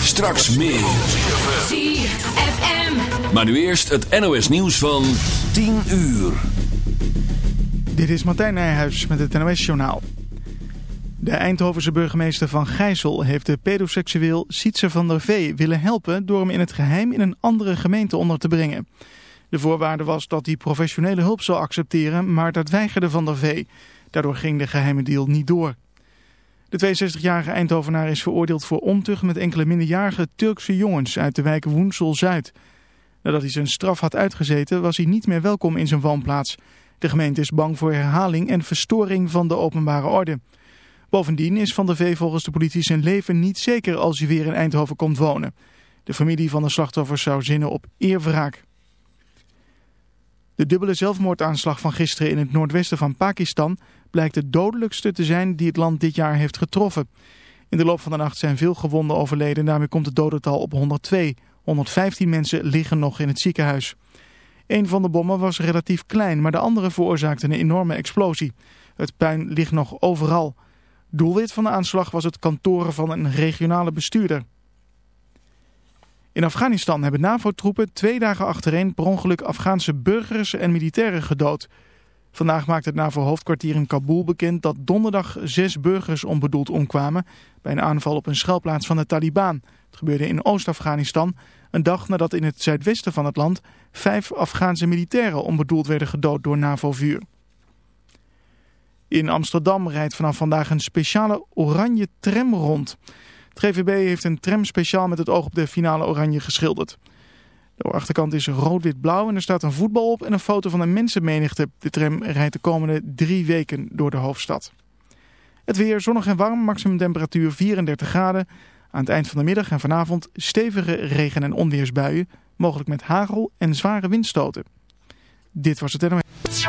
Straks meer. ZFM. Maar nu eerst het NOS nieuws van 10 uur. Dit is Martijn Nijhuis met het NOS Journaal. De Eindhovense burgemeester van Gijssel heeft de pedoseksueel Sietse van der Vee willen helpen door hem in het geheim in een andere gemeente onder te brengen. De voorwaarde was dat hij professionele hulp zou accepteren, maar dat weigerde van der Vee. Daardoor ging de geheime deal niet door. De 62-jarige Eindhovenaar is veroordeeld voor ontucht met enkele minderjarige Turkse jongens uit de wijk Woensel-Zuid. Nadat hij zijn straf had uitgezeten was hij niet meer welkom in zijn woonplaats. De gemeente is bang voor herhaling en verstoring van de openbare orde. Bovendien is Van der Vee volgens de politie zijn leven niet zeker als hij weer in Eindhoven komt wonen. De familie van de slachtoffers zou zinnen op eerwraak. De dubbele zelfmoordaanslag van gisteren in het noordwesten van Pakistan blijkt de dodelijkste te zijn die het land dit jaar heeft getroffen. In de loop van de nacht zijn veel gewonden overleden en daarmee komt het dodental op 102. 115 mensen liggen nog in het ziekenhuis. Een van de bommen was relatief klein, maar de andere veroorzaakte een enorme explosie. Het puin ligt nog overal. Doelwit van de aanslag was het kantoren van een regionale bestuurder. In Afghanistan hebben NAVO-troepen twee dagen achtereen per ongeluk Afghaanse burgers en militairen gedood. Vandaag maakte het NAVO-hoofdkwartier in Kabul bekend dat donderdag zes burgers onbedoeld omkwamen bij een aanval op een schuilplaats van de Taliban. Het gebeurde in Oost-Afghanistan, een dag nadat in het zuidwesten van het land vijf Afghaanse militairen onbedoeld werden gedood door NAVO-vuur. In Amsterdam rijdt vanaf vandaag een speciale oranje tram rond. Het GVB heeft een tram speciaal met het oog op de finale oranje geschilderd. De achterkant is rood-wit-blauw en er staat een voetbal op en een foto van een mensenmenigte. De tram rijdt de komende drie weken door de hoofdstad. Het weer zonnig en warm, maximum temperatuur 34 graden. Aan het eind van de middag en vanavond stevige regen- en onweersbuien, mogelijk met hagel en zware windstoten. Dit was het NOS.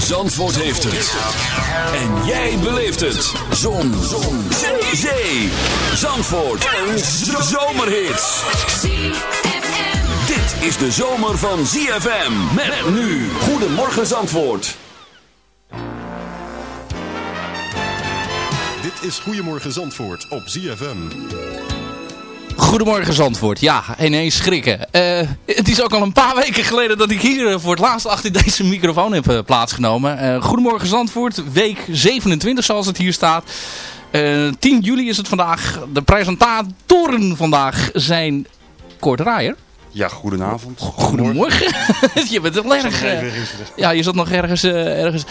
Zandvoort heeft het. En jij beleeft het. Zon. Zon. Zee. Zandvoort. Een zomerhit. Dit is de zomer van ZFM. Met nu. Goedemorgen Zandvoort. Dit is Goedemorgen Zandvoort op ZFM. Goedemorgen Zandvoort. Ja, ineens schrikken. Eh, het is ook al een paar weken geleden dat ik hier eh, voor het laatst achter deze microfoon heb eh, plaatsgenomen. Goedemorgen Zandvoort, week 27 zoals het hier staat. Eh, 10 juli is het vandaag. De presentatoren vandaag zijn Kort Draaier. Ja, goedenavond. Goedemorgen. je bent wel erg... eh, ja, je zat nog ergens. eh, ergens.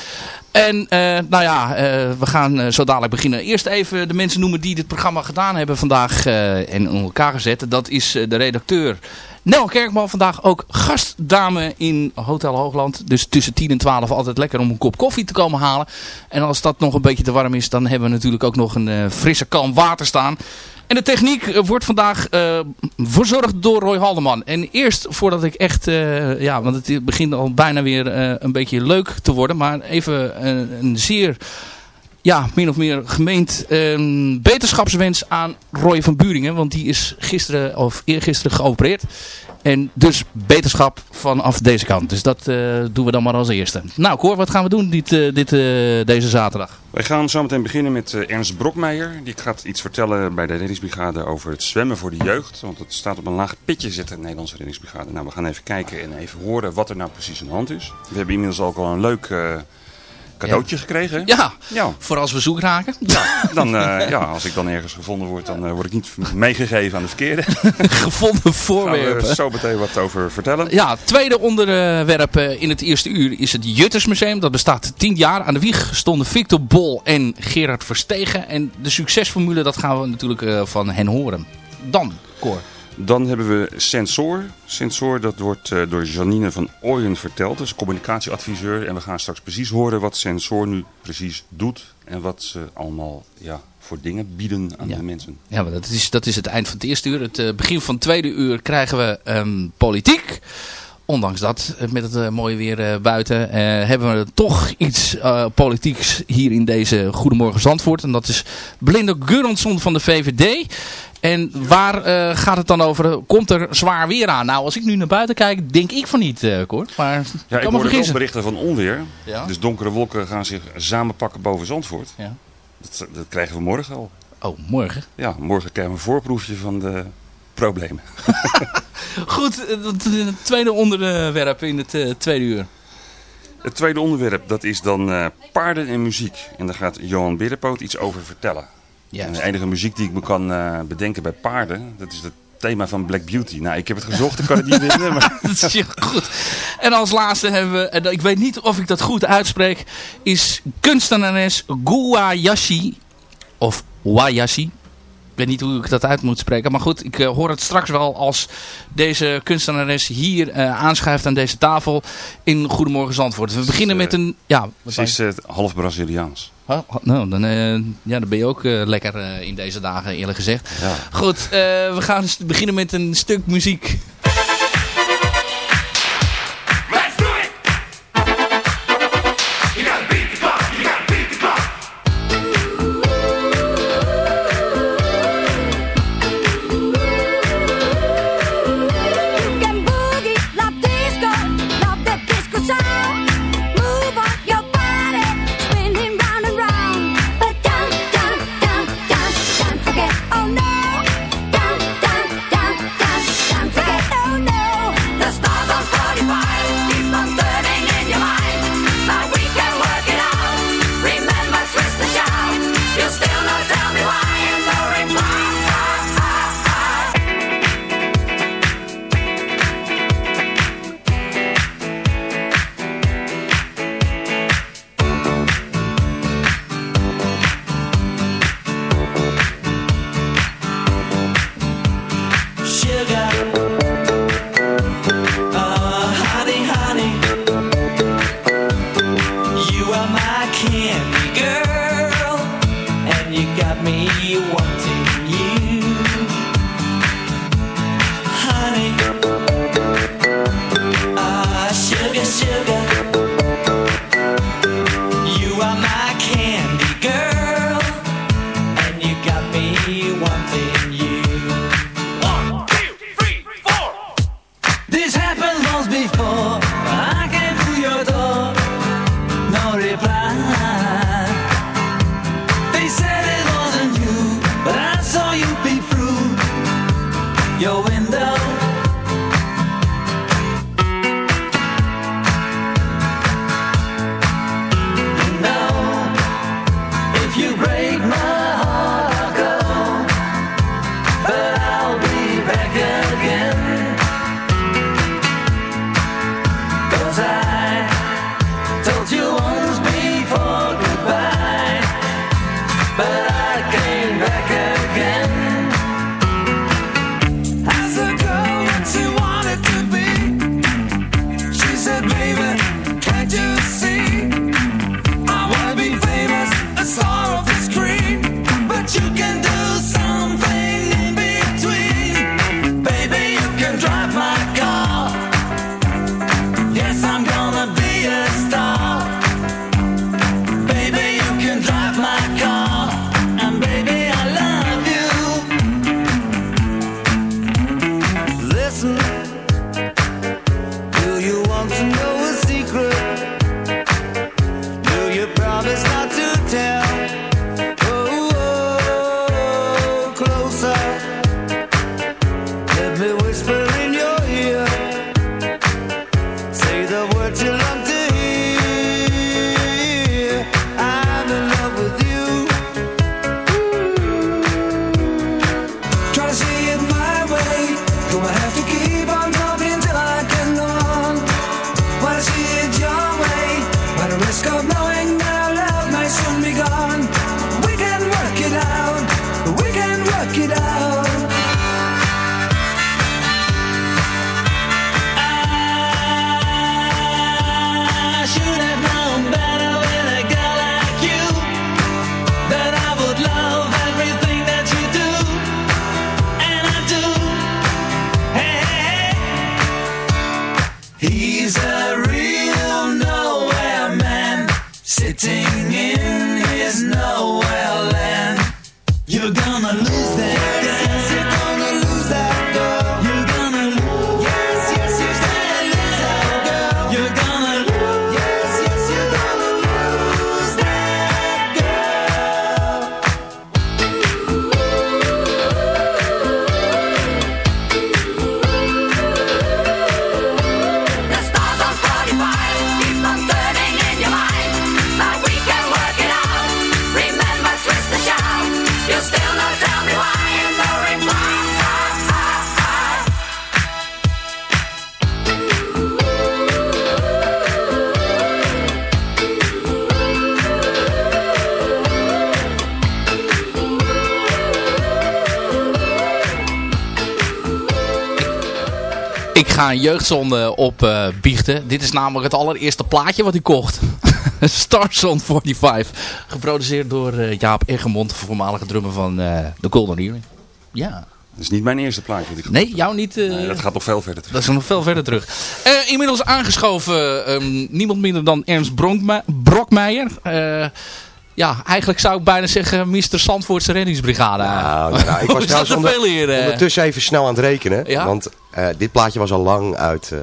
En eh, nou ja, eh, we gaan zo dadelijk beginnen. Eerst even de mensen noemen die dit programma gedaan hebben vandaag en in elkaar gezet. Dat is de redacteur Nel Kerkman. Vandaag ook gastdame in Hotel Hoogland. Dus tussen 10 en 12 altijd lekker om een kop koffie te komen halen. En als dat nog een beetje te warm is, dan hebben we natuurlijk ook nog een eh, frisse kan water staan. En de techniek eh, wordt vandaag eh, verzorgd door Roy Haldeman. En eerst voordat ik echt, ja, want het begint al bijna weer een beetje leuk te worden. Maar even een zeer ja, min of meer gemeend een beterschapswens aan Roy van Buringen. Want die is gisteren of eergisteren geopereerd. En dus beterschap vanaf deze kant. Dus dat eh, doen we dan maar als eerste. Nou Cor, wat gaan we doen dit, eh, dit, eh, deze zaterdag? Wij gaan zo meteen beginnen met eh, Ernst Brokmeijer. Die gaat iets vertellen bij de reddingsbrigade over het zwemmen voor de jeugd. Want het staat op een laag pitje zitten, de Nederlandse reddingsbrigade. Nou, we gaan even kijken en even horen wat er nou precies aan de hand is. We hebben inmiddels ook al een leuk eh, cadeautje gekregen. Ja, Ja. voor als we zoek raken. Dan, eh, ja, als ik dan ergens gevonden word, dan eh, word ik niet meegegeven aan de verkeerde. Gevonden Daar voorwerpen. we zo meteen wat over vertellen. Ja, het tweede onderwerp eh, in het eerste uur is het Juttersmuseum. Dat bestaat tien jaar. Aan de wieg stonden Victor Bol en Gerard Verstegen. En de succesformule, dat gaan we natuurlijk van hen horen. Dan, Cor. Dan hebben we Sensor. Sensor, dat wordt eh, door Janine van Ooyen verteld. Dat is communicatieadviseur. En we gaan straks precies horen wat Sensor nu precies doet. En wat ze allemaal ja, voor dingen bieden aan Ja. de mensen. Ja, maar dat is, dat is het eind van het eerste uur. Het eh, begin van het tweede uur krijgen we ehm, politiek. Ondanks dat, met het eh, mooie weer eh, buiten, eh, hebben we toch iets politieks hier in deze Goedemorgen Zandvoort. En dat is Belinda Guransson van de VVD. En waar gaat het dan over? Komt er zwaar weer aan? Nou, als ik nu naar buiten kijk, denk ik van niet, Cor. Maar Ja, ik kan hoorde vergissen. berichten van onweer. Ja. Dus donkere wolken gaan zich samenpakken boven Zandvoort. Ja. Dat, dat krijgen we morgen al. Oh, morgen. Ja, morgen krijgen we een voorproefje van de problemen. Goed, eh, eh, het tweede onderwerp in het eh, tweede uur. Het tweede onderwerp, dat is dan eh, paarden en muziek. En daar gaat Johan Bidderpoot iets over vertellen. En de enige muziek die ik me kan eh, bedenken bij paarden, dat is het thema van Black Beauty. Nou, ik heb het gezocht, ik kan het niet vinden. Maar... Dat is goed. En als laatste hebben we, en ik weet niet of ik dat goed uitspreek, is kunstenares Guayashi. Of Wayashi. Ik weet niet hoe ik dat uit moet spreken. Maar goed, ik eh, hoor het straks wel als deze kunstenares hier eh, aanschuift aan deze tafel in Goedemorgen Zandvoort. We beginnen eh, met een... Ja, Ze is eh, half Braziliaans. Oh, nou, dan, eh, ja, dan ben je ook eh, lekker eh, in deze dagen, eerlijk gezegd. Ja. Goed, eh, we gaan beginnen met een stuk muziek. Ga een jeugdzonde op eh, biechten. Dit is namelijk het allereerste plaatje wat ik kocht. Starzone 45. Geproduceerd door eh, Jaap Eggermond, voormalige drummer van eh The Golden Earring. Ja. Dat is niet mijn eerste plaatje. Die ik Nee, jou niet. Nee, dat gaat nog veel verder terug. Dat is nog veel verder terug. Inmiddels aangeschoven ehm, niemand minder dan Ernst Bronkme- Brokmeijer. Ja, eigenlijk zou ik bijna zeggen Mr. Zandvoortse reddingsbrigade. Nou, nou, ik was trouwens onder- ondertussen even snel aan het rekenen. Ja? Want eh, dit plaatje was al lang uit. eh,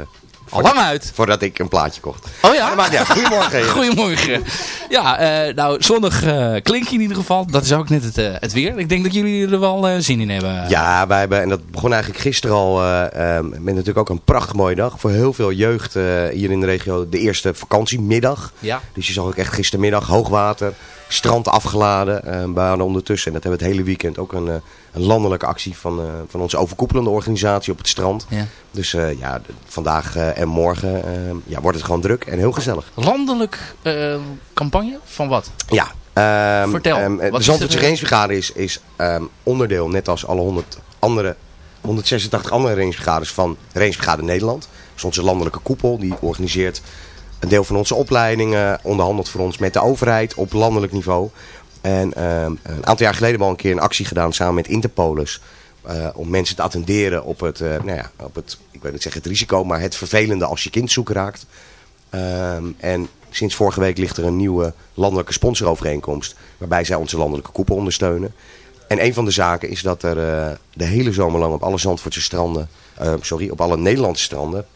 Al lang uit? Voordat ik een plaatje kocht. Oh ja? Maar ja, goedemorgen. Goedemorgen. Ja, eh, nou, zonnig klink je in ieder geval. Dat is ook net het, het weer. Ik denk dat jullie er wel zin in hebben. Ja, wij hebben, en dat begon eigenlijk gisteren al, eh, eh, met natuurlijk ook een prachtig mooie dag. Voor heel veel jeugd hier in de regio de eerste vakantiemiddag. Ja. Dus je zag ook echt gistermiddag hoogwater, strand afgeladen. Eh, we hadden ondertussen, en dat hebben we het hele weekend, ook een, eh, een landelijke actie van, eh, van onze overkoepelende organisatie op het strand. Ja. Dus ja, vandaag en morgen ja, wordt het gewoon druk en heel gezellig. Landelijk campagne van wat? Ja. ehm, Vertel, ehm, de Zandvoortse Rangebrigade is, is ehm, onderdeel, net als alle 100 andere, 186 andere rangebrigades van Rangebrigade Nederland. Dat is onze landelijke koepel. Die organiseert een deel van onze opleidingen, onderhandelt voor ons met de overheid op landelijk niveau. En ehm, een aantal jaar geleden hebben we al een keer een actie gedaan samen met Interpolis. eh, om mensen te attenderen op het, eh, nou ja, op het, ik weet niet zeggen het risico, maar het vervelende als je kind zoek raakt. Ehm, en sinds vorige week ligt er een nieuwe landelijke sponsorovereenkomst. Waarbij zij onze landelijke koepel ondersteunen. En een van de zaken is dat er eh, de hele zomer lang op alle Zandvoortse stranden, sorry, op alle Nederlandse stranden,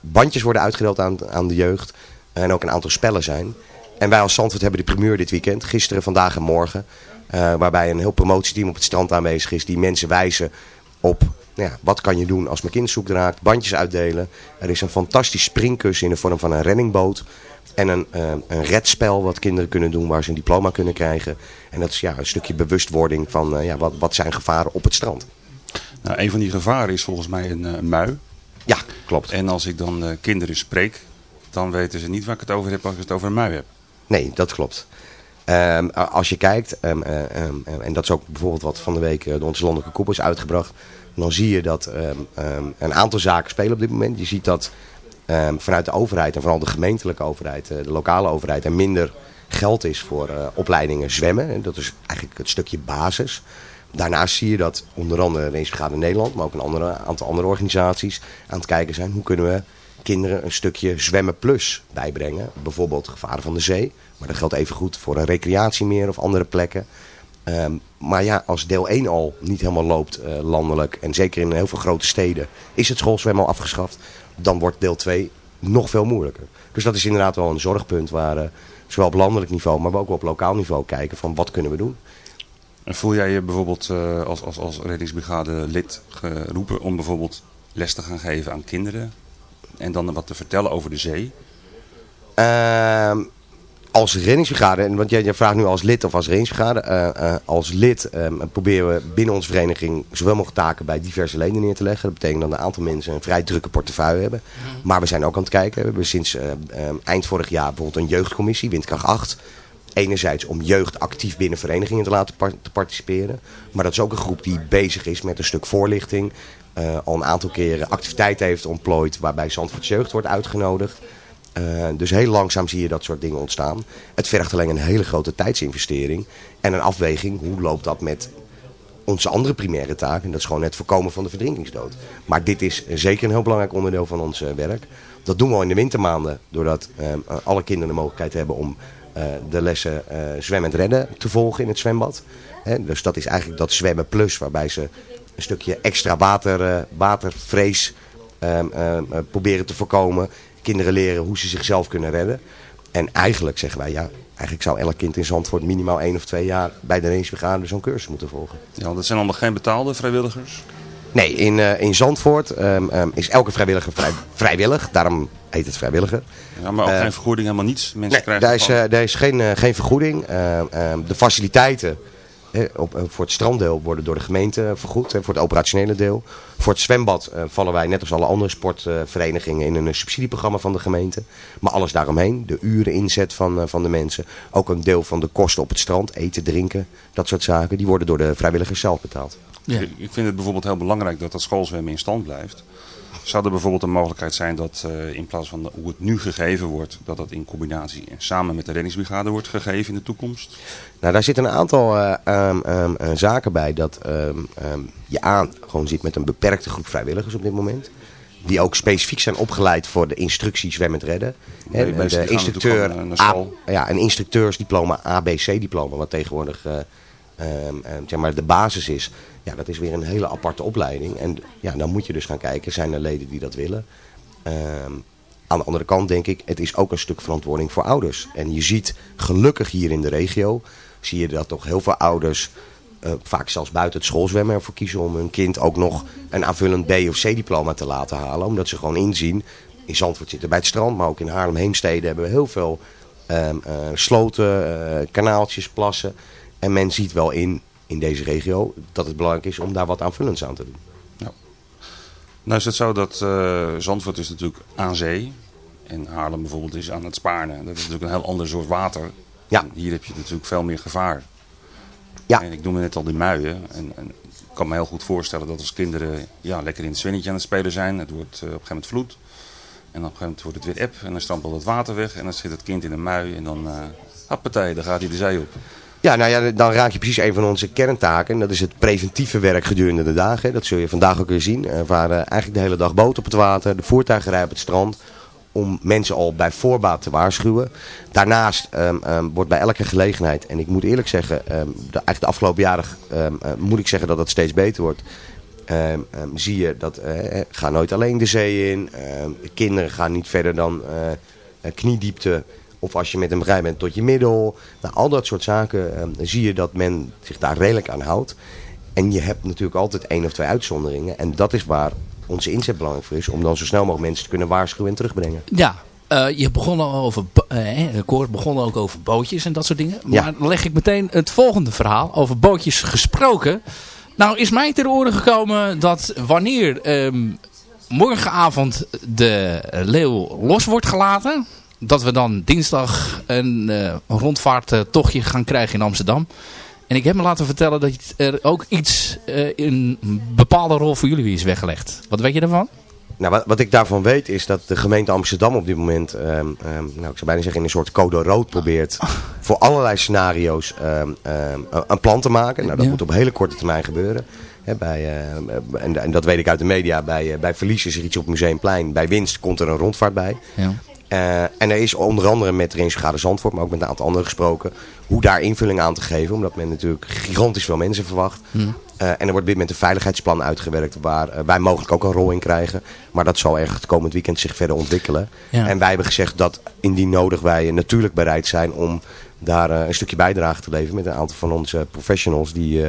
bandjes worden uitgedeeld aan, aan de jeugd. En ook een aantal spellen zijn. En wij als Zandvoort hebben de primeur dit weekend, gisteren, vandaag en morgen. eh, waarbij een heel promotieteam op het strand aanwezig is die mensen wijzen op nou ja, wat kan je doen als mijn kind zoek raakt. Bandjes uitdelen. Er is een fantastisch springkussen in de vorm van een renningboot. En een, eh, een redspel wat kinderen kunnen doen waar ze een diploma kunnen krijgen. En dat is ja, een stukje bewustwording van eh, ja, wat, wat zijn gevaren op het strand. Nou, een van die gevaren is volgens mij een eh, mui. Ja, klopt. En als ik dan eh, kinderen spreek, dan weten ze niet waar ik het over heb als ik het over een mui heb. Nee, dat klopt. Ehm, als je kijkt, ehm, eh, ehm, ehm, en dat is ook bijvoorbeeld wat van de week eh, door onze landelijke koepel is uitgebracht. Dan zie je dat een aantal zaken spelen op dit moment. Je ziet dat vanuit de overheid en vooral de gemeentelijke overheid, eh, de lokale overheid, er minder geld is voor eh, opleidingen zwemmen. En dat is eigenlijk het stukje basis. Daarnaast zie je dat onder andere Rangebrigade Nederland, maar ook een andere, aantal andere organisaties aan het kijken zijn. Hoe kunnen we kinderen een stukje zwemmen plus bijbrengen. Bijvoorbeeld gevaren van de zee. Maar dat geldt even goed voor een recreatiemeer of andere plekken. Ehm, maar ja, als deel 1 al niet helemaal loopt eh, landelijk. En zeker in heel veel grote steden is het schoolzwemmen al afgeschaft. Dan wordt deel 2 nog veel moeilijker. Dus dat is inderdaad wel een zorgpunt waar eh, zowel op landelijk niveau, maar ook op lokaal niveau kijken van wat kunnen we doen. En voel jij je bijvoorbeeld eh, als, als, als reddingsbrigade lid geroepen om bijvoorbeeld les te gaan geven aan kinderen? En dan wat te vertellen over de zee? Ehm, als reddingsbrigade, en want jij, jij vraagt nu als lid of als reddingsbrigade. eh, eh, als lid ehm, proberen we binnen onze vereniging zoveel mogelijk taken bij diverse leden neer te leggen. Dat betekent dat een aantal mensen een vrij drukke portefeuille hebben. Maar we zijn ook aan het kijken. We hebben sinds eh, ehm, eind vorig jaar bijvoorbeeld een jeugdcommissie, Windkracht 8. Enerzijds om jeugd actief binnen verenigingen te laten par- te participeren. Maar dat is ook een groep die bezig is met een stuk voorlichting. eh, al een aantal keren activiteiten heeft ontplooid waarbij Zandvoorts jeugd wordt uitgenodigd. Eh, dus heel langzaam zie je dat soort dingen ontstaan. Het vergt alleen een hele grote tijdsinvestering. En een afweging, hoe loopt dat met onze andere primaire taak. En dat is gewoon het voorkomen van de verdrinkingsdood. Maar dit is zeker een heel belangrijk onderdeel van ons eh, werk. Dat doen we al in de wintermaanden. Doordat alle kinderen de mogelijkheid hebben om de lessen eh zwemmen en redden te volgen in het zwembad. Dus dat is eigenlijk dat zwemmen plus. Waarbij ze een stukje extra water, eh, watervrees ehm, ehm, eh, proberen te voorkomen. Kinderen leren hoe ze zichzelf kunnen redden. En eigenlijk zeggen wij, ja, eigenlijk zou elk kind in Zandvoort minimaal één of twee jaar bij de reddingsbrigade zo'n cursus moeten volgen. Ja, dat zijn allemaal geen betaalde vrijwilligers. Nee, in, eh, in Zandvoort ehm, ehm, is elke vrijwilliger vrij, vrijwillig. Daarom heet het vrijwilliger. Ja, maar ook Eh, geen vergoeding, helemaal niets. Mensen Nee, krijgen daar is, eh, daar is geen, geen vergoeding. Ehm, de faciliteiten op, voor het stranddeel worden door de gemeente vergoed. voor het operationele deel. Voor het zwembad vallen wij net als alle andere sportverenigingen in een subsidieprogramma van de gemeente. Maar alles daaromheen. De uren inzet van, van de mensen. Ook een deel van de kosten op het strand. Eten, drinken. Dat soort zaken. Die worden door de vrijwilligers zelf betaald. Ja. Ik- Ik vind het bijvoorbeeld heel belangrijk dat dat schoolzwemmen in stand blijft. Zou er bijvoorbeeld een mogelijkheid zijn dat eh, in plaats van hoe het nu gegeven wordt, dat dat in combinatie en samen met de reddingsbrigade wordt gegeven in de toekomst? Nou, daar zitten een aantal eh, ehm, ehm, eh, zaken bij dat ehm, je aan gewoon zit met een beperkte groep vrijwilligers op dit moment. Die ook specifiek zijn opgeleid voor de instructie zwemmend redden. Gaan de instructeur, A- ja, een instructeursdiploma, ABC-diploma, wat tegenwoordig zeg maar de basis is. Ja, dat is weer een hele aparte opleiding. En ja, dan moet je dus gaan kijken, zijn er leden die dat willen? Ehm, aan de andere kant denk ik, het is ook een stuk verantwoording voor ouders. En je ziet gelukkig hier in de regio, zie je dat toch heel veel ouders, eh, vaak zelfs buiten het schoolzwemmen, ervoor kiezen om hun kind ook nog een aanvullend B- of C-diploma te laten halen. Omdat ze gewoon inzien, in Zandvoort zitten bij het strand, maar ook in Haarlem Heemstede hebben we heel veel ehm, eh, sloten, eh, kanaaltjes, plassen. En men ziet wel in, in deze regio, dat het belangrijk is om daar wat aanvullends aan te doen. Nou is het zo dat eh, Zandvoort is natuurlijk aan zee. En Haarlem bijvoorbeeld is aan het Spaarne. Dat is natuurlijk een heel ander soort water. Ja. En hier heb je natuurlijk veel meer gevaar. Ja. En ik noemde net al die muien. En, en ik kan me heel goed voorstellen dat als kinderen ja, lekker in het zwinnetje aan het spelen zijn. Het wordt eh, op een gegeven moment vloed. En op een gegeven moment wordt het weer eb. En dan strampelt het water weg. En dan zit het kind in een mui. En dan, hoppatee, dan gaat hij de zee op. Ja, nou ja, dan raak je precies een van onze kerntaken. En dat is het preventieve werk gedurende de dagen. Dat zul je vandaag ook weer zien. Er varen eigenlijk de hele dag boten op het water. De voertuigen rijden op het strand. Om mensen al bij voorbaat te waarschuwen. Daarnaast ehm, ehm, wordt bij elke gelegenheid. En ik moet eerlijk zeggen. ehm, de, eigenlijk de afgelopen jaren eh, moet ik zeggen dat het steeds beter wordt. Zie je dat eh, ga nooit alleen de zee in. Kinderen gaan niet verder dan eh, kniediepte. Of als je met een begrijp bent tot je middel. Nou, al dat soort zaken ehm, zie je dat men zich daar redelijk aan houdt. En je hebt natuurlijk altijd één of twee uitzonderingen. En dat is waar onze inzet belangrijk voor is. Om dan zo snel mogelijk mensen te kunnen waarschuwen en terugbrengen. Ja, eh, je begon al over, bo- eh, hoor, begon ook over bootjes en dat soort dingen. Maar Ja. dan leg ik meteen het volgende verhaal over bootjes gesproken. Nou is mij ter oren gekomen dat wanneer ehm, morgenavond de leeuw los wordt gelaten... dat we dan dinsdag een eh, rondvaarttochtje gaan krijgen in Amsterdam. En ik heb me laten vertellen dat er ook iets eh, in een bepaalde rol voor jullie is weggelegd. Wat weet je daarvan? Nou, wat, wat ik daarvan weet is dat de gemeente Amsterdam op dit moment, ehm, ehm, nou, ik zou bijna zeggen in een soort code rood probeert voor allerlei scenario's ehm, een- plan te maken. Nou, dat Ja. moet op hele korte termijn gebeuren. Bij, eh, en, en dat weet ik uit de media. Bij, eh, bij verlies is er iets op Museumplein. Bij winst komt er een rondvaart bij. Ja. Eh, en er is onder andere met Reddingsbrigade Zandvoort, maar ook met een aantal anderen gesproken, hoe daar invulling aan te geven. Omdat men natuurlijk gigantisch veel mensen verwacht. Eh, en er wordt op dit moment een veiligheidsplan uitgewerkt waar eh, wij mogelijk ook een rol in krijgen. Maar dat zal echt het komend weekend zich verder ontwikkelen. Ja. En wij hebben gezegd dat indien nodig wij natuurlijk bereid zijn om daar een stukje bijdrage te leveren met een aantal van onze professionals die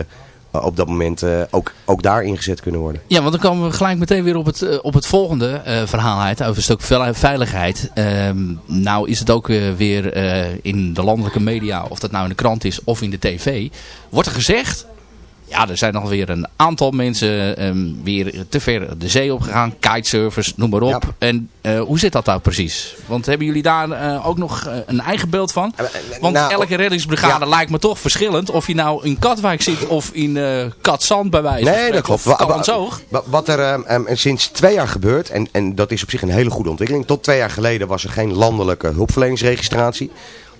op dat moment eh, ook, ook daar ingezet kunnen worden. Ja, want dan komen we gelijk meteen weer op het, eh, op het volgende eh, verhaal. Over een stuk veil- veiligheid. Ehm, nou is het ook eh, weer eh, in de landelijke media, of dat nou in de krant is of in de tv. Wordt er gezegd ja, er zijn nog weer een aantal mensen ehm, weer te ver de zee opgegaan. Kitesurfers, noem maar op. En eh, hoe zit dat nou precies? Want hebben jullie daar eh, ook nog eh, een eigen beeld van? Want nou, elke reddingsbrigade lijkt me toch verschillend. Of je nou in Katwijk zit of in Katzand bij wijze van Nee, dat klopt. Of Wa- Wat er ehm, ehm, sinds twee jaar gebeurt, en, en dat is op zich een hele goede ontwikkeling. Tot twee jaar geleden was er geen landelijke hulpverleningsregistratie.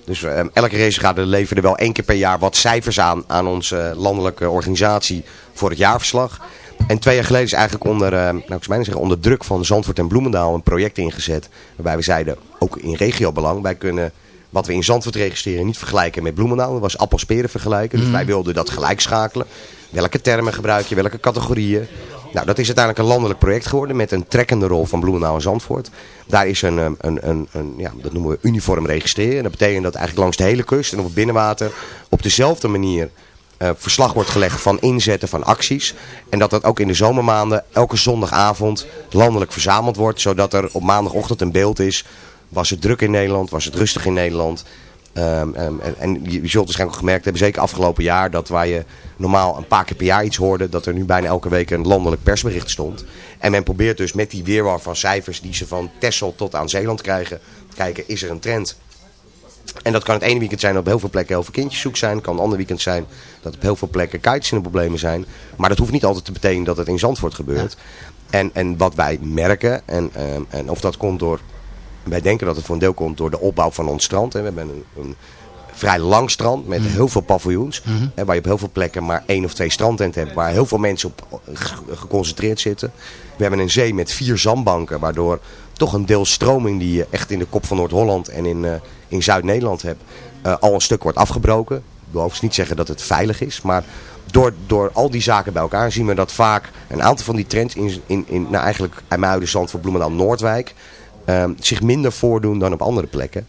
Dus ehm, elke racebrigade leverde wel één keer per jaar wat cijfers aan aan onze landelijke organisatie voor het jaarverslag. En twee jaar geleden is eigenlijk onder, ehm, nou, ik zou zeggen, onder druk van Zandvoort en Bloemendaal een project ingezet. Waarbij we zeiden, ook in regiobelang, wij kunnen wat we in Zandvoort registreren niet vergelijken met Bloemendaal. Dat was appelsperen vergelijken. Dus Mhm. wij wilden dat gelijk schakelen. Welke termen gebruik je, welke categorieën. Nou, dat is uiteindelijk een landelijk project geworden met een trekkende rol van Bloemendaal en Zandvoort. Daar is een, een, een, een, een ja, dat noemen we uniform registreren. En dat betekent dat eigenlijk langs de hele kust en op het binnenwater op dezelfde manier eh, verslag wordt gelegd van inzetten van acties. En dat dat ook in de zomermaanden elke zondagavond landelijk verzameld wordt. Zodat er op maandagochtend een beeld is. Was het druk in Nederland? Was het rustig in Nederland? Ehm, ehm, en, en je, zult waarschijnlijk ook gemerkt hebben, zeker afgelopen jaar, dat waar je normaal een paar keer per jaar iets hoorde, dat er nu bijna elke week een landelijk persbericht stond. En men probeert dus met die weerwar van cijfers die ze van Texel tot aan Zeeland krijgen, kijken, is er een trend? En dat kan het ene weekend zijn dat op heel veel plekken heel veel kindjes zoek zijn. Het kan een ander weekend zijn dat op heel veel plekken kites in de problemen zijn. Maar dat hoeft niet altijd te betekenen dat het in Zandvoort gebeurt. En, en wat wij merken, en, ehm, en of dat komt door... Wij denken dat het voor een deel komt door de opbouw van ons strand. hè. We hebben een, een vrij lang strand met heel veel paviljoens. hè, waar je op heel veel plekken maar één of twee strandtenten hebt. Waar heel veel mensen op ge- geconcentreerd zitten. We hebben een zee met vier zandbanken. Waardoor toch een deel stroming die je echt in de kop van Noord-Holland en in, eh, in Zuid-Nederland hebt. eh, al een stuk wordt afgebroken. Ik wil overigens niet zeggen dat het veilig is. Maar door, door al die zaken bij elkaar zien we dat vaak een aantal van die trends in, in, in nou eigenlijk IJmuiden, Zandvoort, Bloemendaal, Noordwijk zich minder voordoen dan op andere plekken.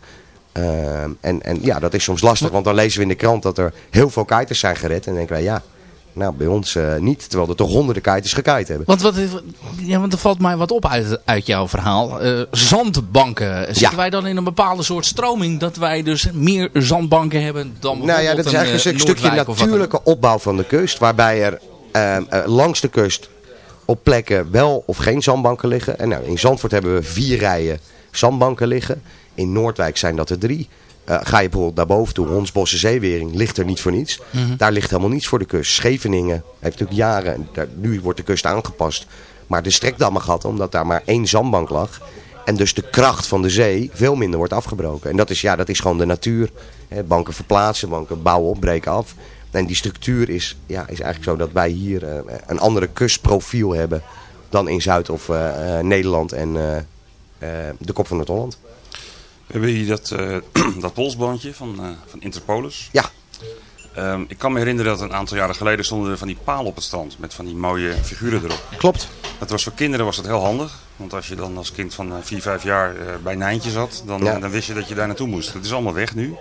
Ehm, en, en ja, dat is soms lastig, want dan lezen we in de krant dat er heel veel kiters zijn gered. En dan denken wij, ja, nou bij ons eh, niet. Terwijl er toch honderden kiters gekite hebben. Want, wat, ja, want er valt mij wat op uit, uit jouw verhaal. Eh, zandbanken. Zitten Ja. wij dan in een bepaalde soort stroming dat wij dus meer zandbanken hebben dan Nou ja, dat is eigenlijk een stuk- stukje natuurlijke opbouw van de kust. Waarbij er ehm, eh, langs de kust op plekken wel of geen zandbanken liggen. En nou, in Zandvoort hebben we vier rijen zandbanken liggen. In Noordwijk zijn dat er drie. Eh, ga je bijvoorbeeld naar boven toe, Honsbosse Zeewering, ligt er niet voor niets. Mhm. Daar ligt helemaal niets voor de kust. Scheveningen heeft natuurlijk jaren, en daar, nu wordt de kust aangepast. Maar de strekdammen gehad, omdat daar maar één zandbank lag. En dus de kracht van de zee veel minder wordt afgebroken. En dat is, ja, dat is gewoon de natuur. Banken verplaatsen, banken bouwen op, breken af. En die structuur is, ja, is eigenlijk zo dat wij hier eh, een andere kustprofiel hebben dan in Zuid- of eh, eh, Nederland en de kop van Noord-Holland. We hebben hier dat, dat polsbandje van, van Interpolis. Ja. Ehm, ik kan me herinneren dat een aantal jaren geleden stonden er van die palen op het strand. Met van die mooie figuren erop. Klopt. Dat was voor kinderen was dat heel handig. Want als je dan als kind van 4, 5 jaar bij Nijntje zat, dan, Ja. dan wist je dat je daar naartoe moest. Dat is allemaal weg nu.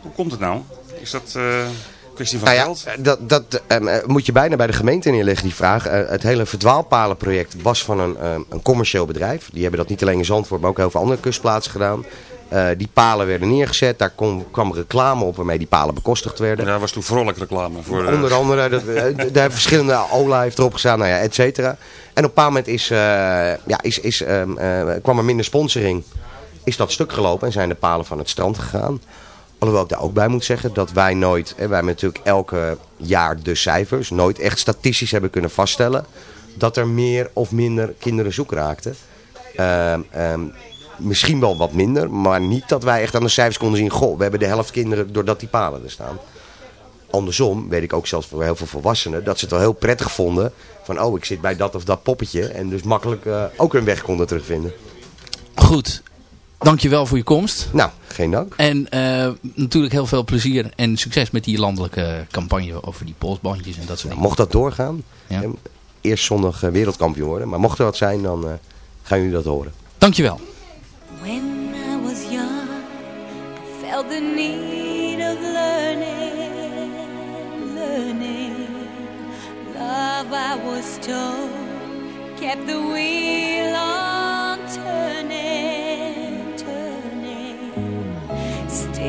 Hoe komt het nou? Is dat eh, een kwestie van Nou ja, geld? dat, dat ehm, eh, moet je bijna bij de gemeente neerleggen, die vraag. Eh, het hele verdwaalpalenproject was van een, ehm, een commercieel bedrijf. Die hebben dat niet alleen in Zandvoort, maar ook heel veel andere kustplaatsen gedaan. Eh, die palen werden neergezet, daar kon, kwam reclame op waarmee die palen bekostigd werden. Daar was toen vrolijk reclame voor. eh, Onder andere, dat, eh, daar hebben verschillende Ola heeft erop gestaan, nou ja, et cetera. En op een bepaald moment is, eh, ja, is, is, ehm, eh, kwam er minder sponsoring. Is dat stuk gelopen en zijn de palen van het strand gegaan. Alhoewel ik daar ook bij moet zeggen dat wij nooit, hè, wij hebben natuurlijk elke jaar de cijfers, nooit echt statistisch hebben kunnen vaststellen dat er meer of minder kinderen zoek raakten. Ehm, misschien wel wat minder, maar niet dat wij echt aan de cijfers konden zien, goh, we hebben de helft kinderen doordat die palen er staan. Andersom weet ik ook zelfs voor heel veel volwassenen dat ze het wel heel prettig vonden van oh ik zit bij dat of dat poppetje en dus makkelijk eh, ook hun weg konden terugvinden. Goed. Dankjewel voor je komst. Nou, geen dank. En eh, natuurlijk heel veel plezier en succes met die landelijke campagne over die polsbandjes en dat soort dingen. Mocht dat doorgaan, Ja. eerst zondag eh, wereldkampioen worden, maar mocht er wat zijn dan eh, gaan jullie dat horen. Dankjewel. When I was young, I felt the need of learning, learning. Love, I was told, kept the wheel on turning,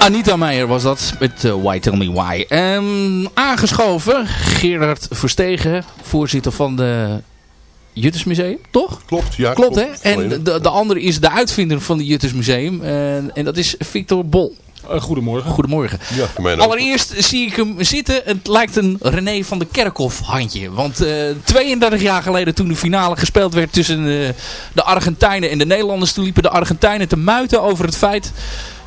Anita Meijer was dat met eh, Why Tell Me Why. Ehm, aangeschoven Gerard Verstegen, voorzitter van de Juttersmuseum, toch? Klopt, ja. Klopt, hè? En de, de andere is de uitvinder van het Juttersmuseum. En, en dat is Victor Bol. goedemorgen. Goedemorgen. Ja, voor mij ook. Allereerst zie ik hem zitten. Het lijkt een René van de Kerkhof handje. Want eh 32 jaar geleden toen de finale gespeeld werd tussen eh, de Argentijnen en de Nederlanders. Toen liepen de Argentijnen te muiten over het feit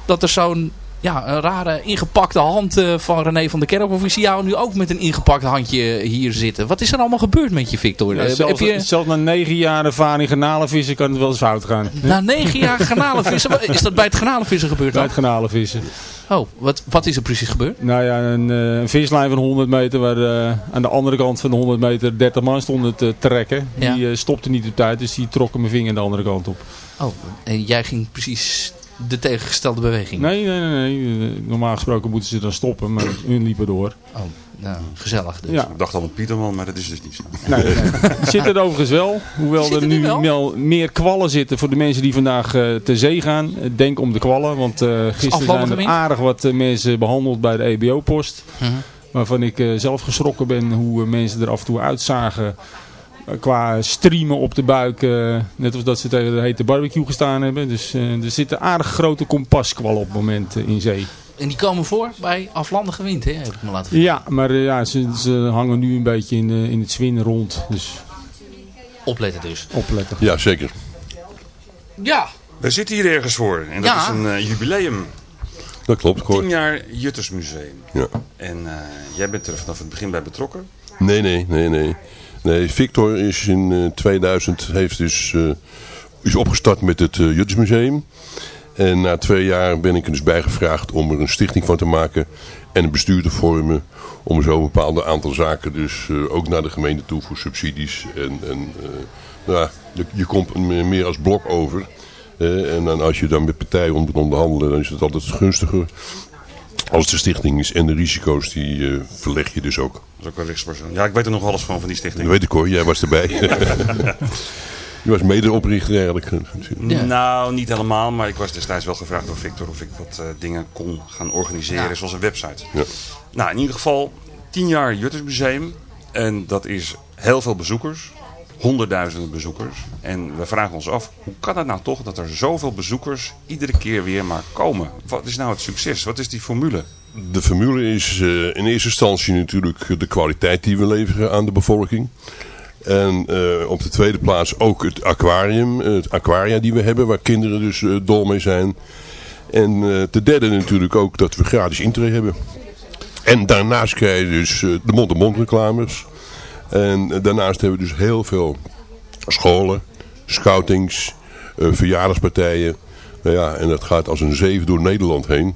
dat er zo'n ja, een rare ingepakte hand eh, van René van der Kerkhof. Ik zie jou nu ook met een ingepakt handje hier zitten. Wat is er allemaal gebeurd met je Victor? Ja, Eh, zelfs, heb je zelfs na negen jaar ervaring garnalenvissen kan het wel eens fout gaan. na negen jaar garnalenvissen? Is dat bij het garnalenvissen gebeurd Bij het garnalenvissen. Oh, wat, wat is er precies gebeurd? Nou ja, een, eh, een vislijn van 100 meter waar aan de andere kant van de 100 meter 30 man stonden te trekken. Ja. Die stopte niet op tijd, dus die trokken mijn vinger de andere kant op. Oh, en jij ging precies de tegengestelde beweging. Nee, nee, nee. nee. Normaal gesproken moeten ze dan stoppen, maar hun liepen door. Oh, nou, gezellig dus. Ja. Ik dacht al een Pieterman, maar dat is dus niet zo. Nee, nee. Zit er overigens wel. Hoewel Zit er er nu wel? wel meer kwallen zitten voor de mensen die vandaag eh ter zee gaan. Eh, Denk om de kwallen, want eh, gisteren zijn er aardig wat mensen behandeld bij de EBO-post. Mhm. Waarvan ik eh, zelf geschrokken ben hoe mensen er af en toe uitzagen. Eh, qua streamen op de buik. eh, net als dat ze tegen de hete barbecue gestaan hebben. Dus eh, er zitten aardig grote kompaskwallen op het moment in zee. En die komen voor bij aflandige wind, hè? heb ik me laten vertellen. Ja, maar ja, ze, ze hangen nu een beetje in, in het zwinnen rond. Dus Opletten dus. opletten. Ja, zeker. Ja. We zitten hier ergens voor. En dat Ja. is een jubileum. Dat klopt, ik hoor. 10 jaar Juttersmuseum. Ja. En eh, jij bent er vanaf het begin bij betrokken. Nee, nee, nee, nee. Nee, Victor is in eh, 2000 heeft dus, eh, is opgestart met het eh Juttersmuseum. En na twee jaar ben ik er dus bij gevraagd om er een stichting van te maken en een bestuur te vormen. Om zo een aantal zaken dus eh, ook naar de gemeente toe voor subsidies. En, en eh, nou, ja, je, komt me- meer als blok over. Eh, en dan als je dan met partijen moet onderhandelen, dan is het altijd gunstiger. Als de stichting is en de risico's, die eh, verleg je dus ook. Dat is ook een rechtspersoon. Ja, ik weet er nog alles van, van die stichting. Dat weet ik hoor, jij was erbij. je was medeoprichter eigenlijk. Nou, niet helemaal, maar ik was destijds wel gevraagd door Victor of ik wat eh, dingen kon gaan organiseren, Ja. zoals een website. Ja. Nou, in ieder geval 10 jaar Juttersmuseum. En dat is heel veel bezoekers. Honderdduizenden bezoekers. En we vragen ons af, hoe kan het nou toch dat er zoveel bezoekers iedere keer weer maar komen? Wat is nou het succes? Wat is die formule? De formule is eh, in eerste instantie natuurlijk de kwaliteit die we leveren aan de bevolking. En eh, op de tweede plaats ook het aquarium, het aquaria die we hebben, waar kinderen dus eh, dol mee zijn. En ten derde natuurlijk ook dat we gratis intree hebben. En daarnaast krijg je dus de mond-to-mond reclames. En daarnaast hebben we dus heel veel scholen, scoutings, verjaardagspartijen. Nou ja, en dat gaat als een zeven door Nederland heen.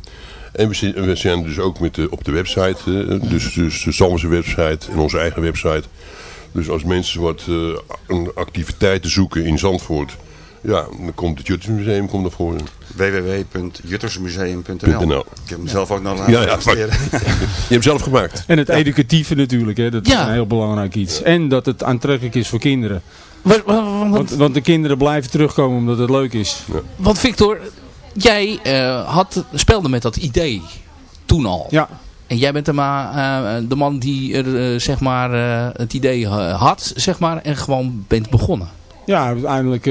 En we, we zijn dus ook met de, op de website, eh, dus, dus de Zalmse website en onze eigen website. Dus als mensen wat eh, een activiteiten zoeken in Zandvoort, ja, dan komt het Juttersmuseum komt ervoor. www.juttersmuseum.nl .nl. Ik heb hem zelf ook nog laten Ja. Je hebt hem zelf gemaakt. En het educatieve natuurlijk, hè, dat is een heel belangrijk iets. En dat het aantrekkelijk is voor kinderen. Wa- wa- wa- Want, want de kinderen blijven terugkomen omdat het leuk is. Want Victor, jij eh, had, speelde met dat idee toen al. Ja. En jij bent de, ma eh, de man die er, eh, zeg maar, het idee had zeg maar, en gewoon bent begonnen. Ja, uiteindelijk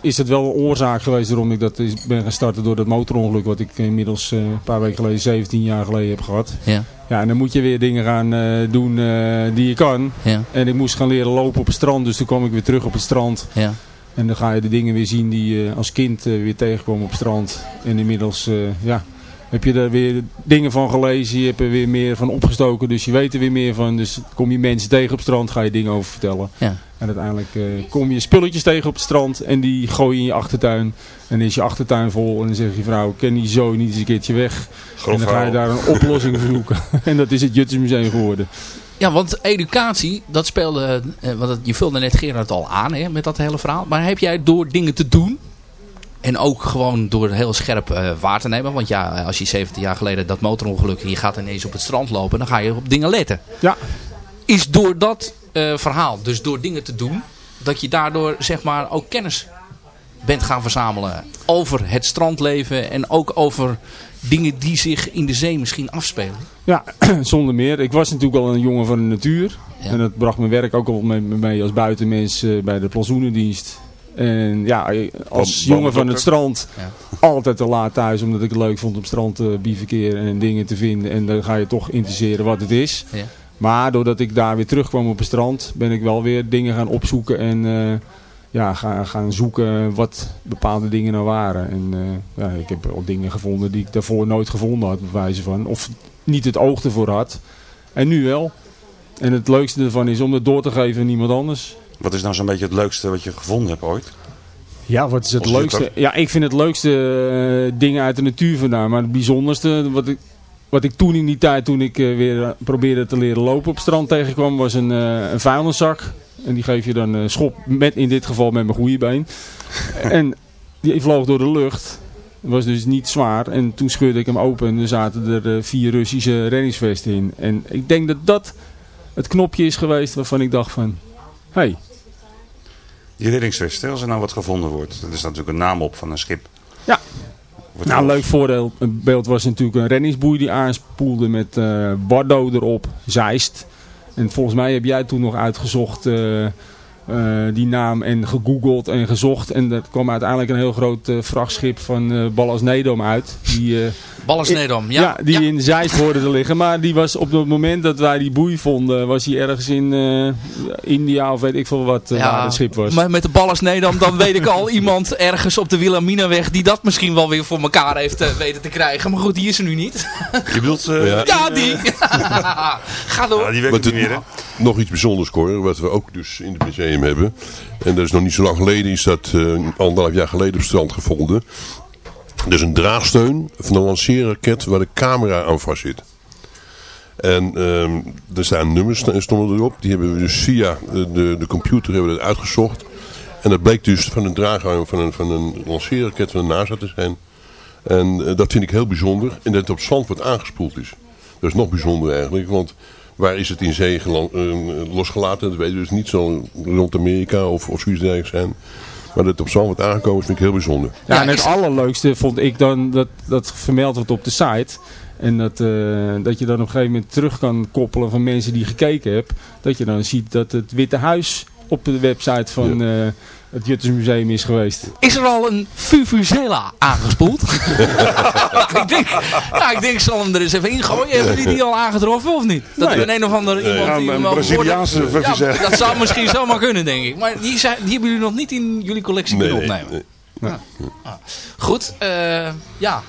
is het wel een oorzaak geweest waarom ik dat is, ben gaan starten door dat motorongeluk wat ik inmiddels een paar weken geleden, 17 jaar geleden heb gehad. Ja. Ja, en dan moet je weer dingen gaan doen die je kan. Ja. En ik moest gaan leren lopen op het strand, dus toen kwam ik weer terug op het strand. Ja. En dan ga je de dingen weer zien die je als kind eh, weer tegenkwam op het strand. En inmiddels, eh, ja, heb je daar weer dingen van gelezen. Je hebt er weer meer van opgestoken, dus je weet er weer meer van. Dus kom je mensen tegen op het strand, ga je dingen over vertellen. Ja. En uiteindelijk eh, kom je spulletjes tegen op het strand en die gooi je in je achtertuin. En dan is je achtertuin vol en dan zegt je vrouw, ken die zo niet eens een keertje weg. Grof en dan ga je daar een oplossing voor zoeken. en dat is het Juttersmuseum geworden. Ja, want educatie, dat speelde, eh, want je vulde net Gerard al aan hè, met dat hele verhaal. Maar heb jij door dingen te doen, en ook gewoon door heel scherp eh, waar te nemen. Want ja, als je 17 jaar geleden dat motorongeluk en je gaat ineens op het strand lopen, dan ga je op dingen letten. Ja. Is door dat eh, verhaal, dus door dingen te doen, dat je daardoor zeg maar ook kennis bent gaan verzamelen over het strandleven en ook over dingen die zich in de zee misschien afspelen. Ja, zonder meer. Ik was natuurlijk al een jongen van de natuur. En dat bracht mijn werk ook al mee, mee als buitenmens eh, bij de plantsoenendienst. En ja, als Bom- jongen van het strand altijd te laat thuis. Omdat ik het leuk vond om op strand te bivakeren en dingen te vinden. En dan ga je toch interesseren wat het is. Ja. Maar doordat ik daar weer terugkwam op het strand, ben ik wel weer dingen gaan opzoeken en eh, ja, gaan, gaan zoeken wat bepaalde dingen nou waren. En eh, ja, ik heb al dingen gevonden die ik daarvoor nooit gevonden had, bij wijze van. Of niet het oog ervoor had. En nu wel. En het leukste ervan is om het door te geven aan iemand anders. Wat is nou zo'n beetje het leukste wat je gevonden hebt ooit? Ja, wat is het leukste? Ja, ik vind het leukste eh, dingen uit de natuur vandaan. Maar het bijzonderste, wat ik, wat ik toen in die tijd, toen ik eh, weer eh, probeerde te leren lopen op strand tegenkwam, was een, eh een vuilniszak. En die geef je dan een schop, met, in dit geval met mijn goede been. en die vloog door de lucht. Was dus niet zwaar. En toen scheurde ik hem open en er zaten er eh, vier Russische reddingsvesten in. En ik denk dat dat het knopje is geweest waarvan ik dacht van... Hey, Die reddingsvest, hè, als er nou wat gevonden wordt. Er is natuurlijk een naam op van een schip. Ja. Wordt Nou, een leuk voordeel, een beeld was natuurlijk een reddingsboei die aanspoelde met eh Bardo erop, Zeist. En volgens mij heb jij toen nog uitgezocht eh, eh, die naam en gegoogeld en gezocht. En er kwam uiteindelijk een heel groot eh, vrachtschip van eh Ballas Nedam uit. Die, eh, Ballas Nedam, ja. die in Zeist hoorde te liggen. Maar die was op het moment dat wij die boei vonden, was hij ergens in eh, India of weet ik veel wat waar het schip was. Maar met de Ballas Nedam, dan weet ik al iemand ergens op de Wilhelminaweg die dat misschien wel weer voor elkaar heeft weten te krijgen. Maar goed, die is er nu niet. Je bedoelt... eh, Ja. Ja, die. Ga door. Ja, die werkt niet meer, hè? Nog iets bijzonders, Cor, wat we ook dus in het museum hebben. En dat is nog niet zo lang geleden, is dat eh, anderhalf jaar geleden op strand gevonden. Is een draagsteun van een lanceerraket waar de camera aan vast zit. En ehm, er staan nummers st- stonden erop. Die hebben we dus via de, de, de computer hebben we dat uitgezocht. En dat bleek dus van een draagarm van een, van een lanceerraket van de NASA te zijn. En eh, dat vind ik heel bijzonder. En dat het op zand wordt aangespoeld is. Dat is nog bijzonder eigenlijk. Want waar is het in zee eh, losgelaten? Dat weten we dus niet zo rond Amerika of, of zoiets dergelijks zijn. Maar dat het op zand wordt aangekomen vind ik heel bijzonder. Ja, en het allerleukste vond ik dan dat, dat vermeld wordt op de site. En dat, eh, dat je dan op een gegeven moment terug kan koppelen van mensen die gekeken hebben. Dat je dan ziet dat het Witte Huis op de website van eh, het Juttersmuseum is geweest. Is er al een Fufuzela aangespoeld? ik, denk, ja, ik denk, ik zal hem er eens even ingooien. Hebben jullie die al aangetroffen of niet? Dat Nee. er een, een of andere Nee. iemand Ja, die een Braziliaanse. Fufuzela. Ja, dat zou misschien zomaar kunnen, denk ik. Maar die, zijn, die hebben jullie nog niet in jullie collectie Nee, kunnen nee, opnemen. nee. Ah. Goed, eh, ja.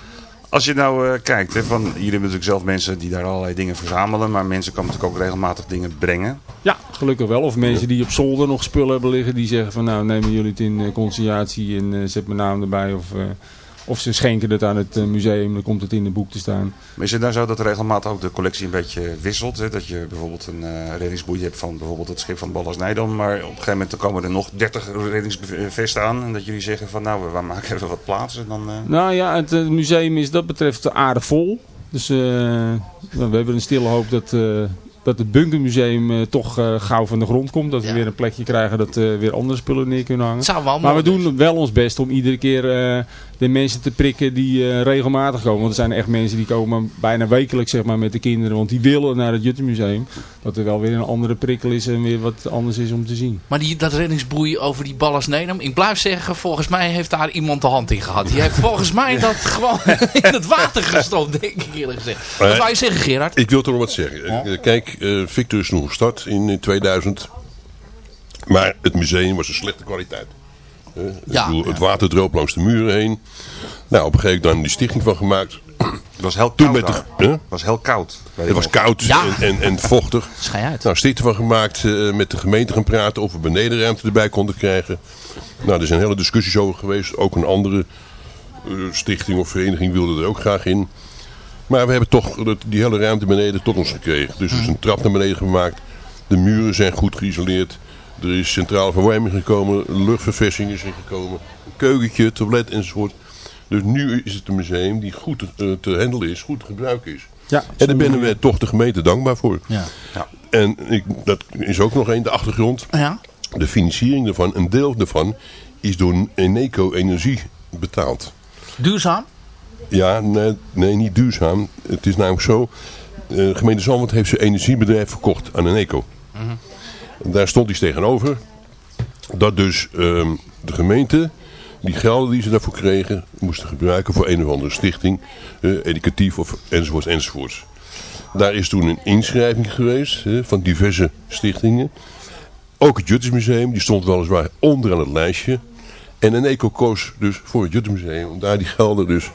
Als je nou eh, kijkt, hè, van, hier hebben natuurlijk zelf mensen die daar allerlei dingen verzamelen. Maar mensen komen natuurlijk ook regelmatig dingen brengen. Ja, gelukkig wel. Of mensen die op zolder nog spullen hebben liggen. Die zeggen van nou nemen jullie het in eh, consignatie en eh, zet mijn naam erbij. Of, of ze schenken het aan het eh, museum. Dan komt het in het boek te staan. Maar is het nou zo dat regelmatig ook de collectie een beetje wisselt? Hè? Dat je bijvoorbeeld een eh reddingsboei hebt van bijvoorbeeld het schip van Ballas Nijdam. Maar op een gegeven moment dan komen er nog 30 reddingsvesten aan. En dat jullie zeggen van nou, we maken even wat plaats. En dan, eh, Nou ja, het museum is dat betreft aardig vol. Dus we hebben een stille hoop dat, eh, dat het bunkermuseum eh, toch eh, gauw van de grond komt. Dat we weer een plekje krijgen dat eh, weer andere spullen neer kunnen hangen. Zou wel maar we doen wel ons best om iedere keer eh, de mensen te prikken die eh, regelmatig komen. Want er zijn echt mensen die komen bijna wekelijks zeg maar, met de kinderen. Want die willen naar het Juttenmuseum. Dat er wel weer een andere prikkel is en weer wat anders is om te zien. Maar die, dat reddingsboei over die Ballas Nedam. Ik blijf zeggen, volgens mij heeft daar iemand de hand in gehad. Die heeft volgens mij dat gewoon in het water gestopt, denk ik eerlijk gezegd. Wat wou je zeggen, Gerard? Ik wil toch nog wat zeggen. Eh, Kijk, eh, Victor is nog gestart in, in 2000. Maar het museum was een slechte kwaliteit. Ja. het water droop langs de muren heen. Nou, op een gegeven moment dan die stichting van gemaakt. Het was heel Toen koud met de, daar. Huh? Het was heel koud. Het was koud Ja. en, en, en vochtig. Schij uit. Nou, stichting van gemaakt, eh, met de gemeente gaan praten of we benedenruimte erbij konden krijgen. Nou, er zijn hele discussies over geweest. Ook een andere eh, stichting of vereniging wilde er ook graag in. Maar we hebben toch die hele ruimte beneden tot ons gekregen. Dus er is een trap naar beneden gemaakt. De muren zijn goed geïsoleerd. Er is centrale verwarming gekomen. Luchtverversing is er gekomen. Een keukentje, toilet enzovoort. Dus nu is het een museum die goed te, te handelen is, goed te gebruiken is. Ja, en daar ben we toch de gemeente dankbaar voor. Ja. En ik, dat is ook nog één, de achtergrond. Ja. De financiering daarvan, een deel daarvan, is door Eneco Energie betaald. Duurzaam? Ja, nee, nee, niet duurzaam. Het is namelijk zo, eh, de gemeente Zandvoort heeft zijn energiebedrijf verkocht aan Eneco. En daar stond iets tegenover. Dat dus ehm, de gemeente die gelden die ze daarvoor kregen moesten gebruiken voor een of andere stichting, eh, educatief of enzovoorts enzovoorts. Daar is toen een inschrijving geweest van diverse stichtingen. Ook het Juttersmuseum, die stond weliswaar onderaan het lijstje. En Eneco koos dus voor het Juttersmuseum om daar die gelden dus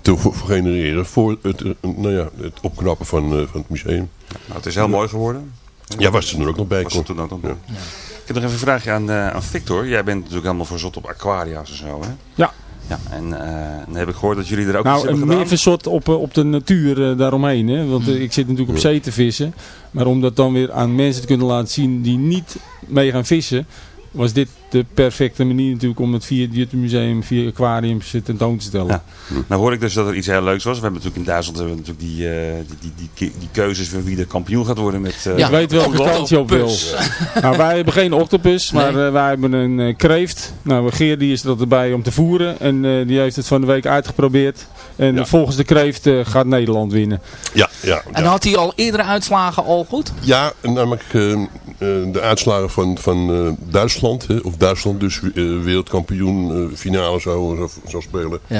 te voor, voor genereren voor het, eh, nou ja, het opknappen van, eh, van het museum. Nou, het is heel mooi geworden. Ja, was er toen ook nog bij. Was er toen ook nog bij. Ik heb nog even een vraagje aan, eh, aan Victor. Jij bent natuurlijk helemaal verzot op aquaria's en zo, hè? Ja. Ja, en eh, dan heb ik gehoord dat jullie er ook iets Nou, hebben een gedaan. meer verzot op, eh, op de natuur daaromheen. Hè? Want ik zit natuurlijk op zee te vissen. Maar om dat dan weer aan mensen te kunnen laten zien die niet mee gaan vissen... was dit de perfecte manier natuurlijk om het via het Juttenmuseum, via aquariums tentoon te stellen. Ja. Nou hoor ik dus dat er iets heel leuks was. We hebben natuurlijk in Duitsland hebben we natuurlijk die, eh, die, die, die, die keuzes van wie de kampioen gaat worden met... eh, ik weet welke kant je op wil. Nou, wij hebben geen octopus, maar eh, wij hebben een eh, kreeft. Nou, Geer die is er erbij om te voeren. En eh, die heeft het van de week uitgeprobeerd. En Ja. volgens de kreeft eh, gaat Nederland winnen. Ja, ja, En ja. had hij al eerdere uitslagen al goed? Ja, namelijk de uitslagen van, van eh, Duitsland. Hè, of Duitsland dus eh, wereldkampioen eh, finale zou, zou, zou spelen. Ja.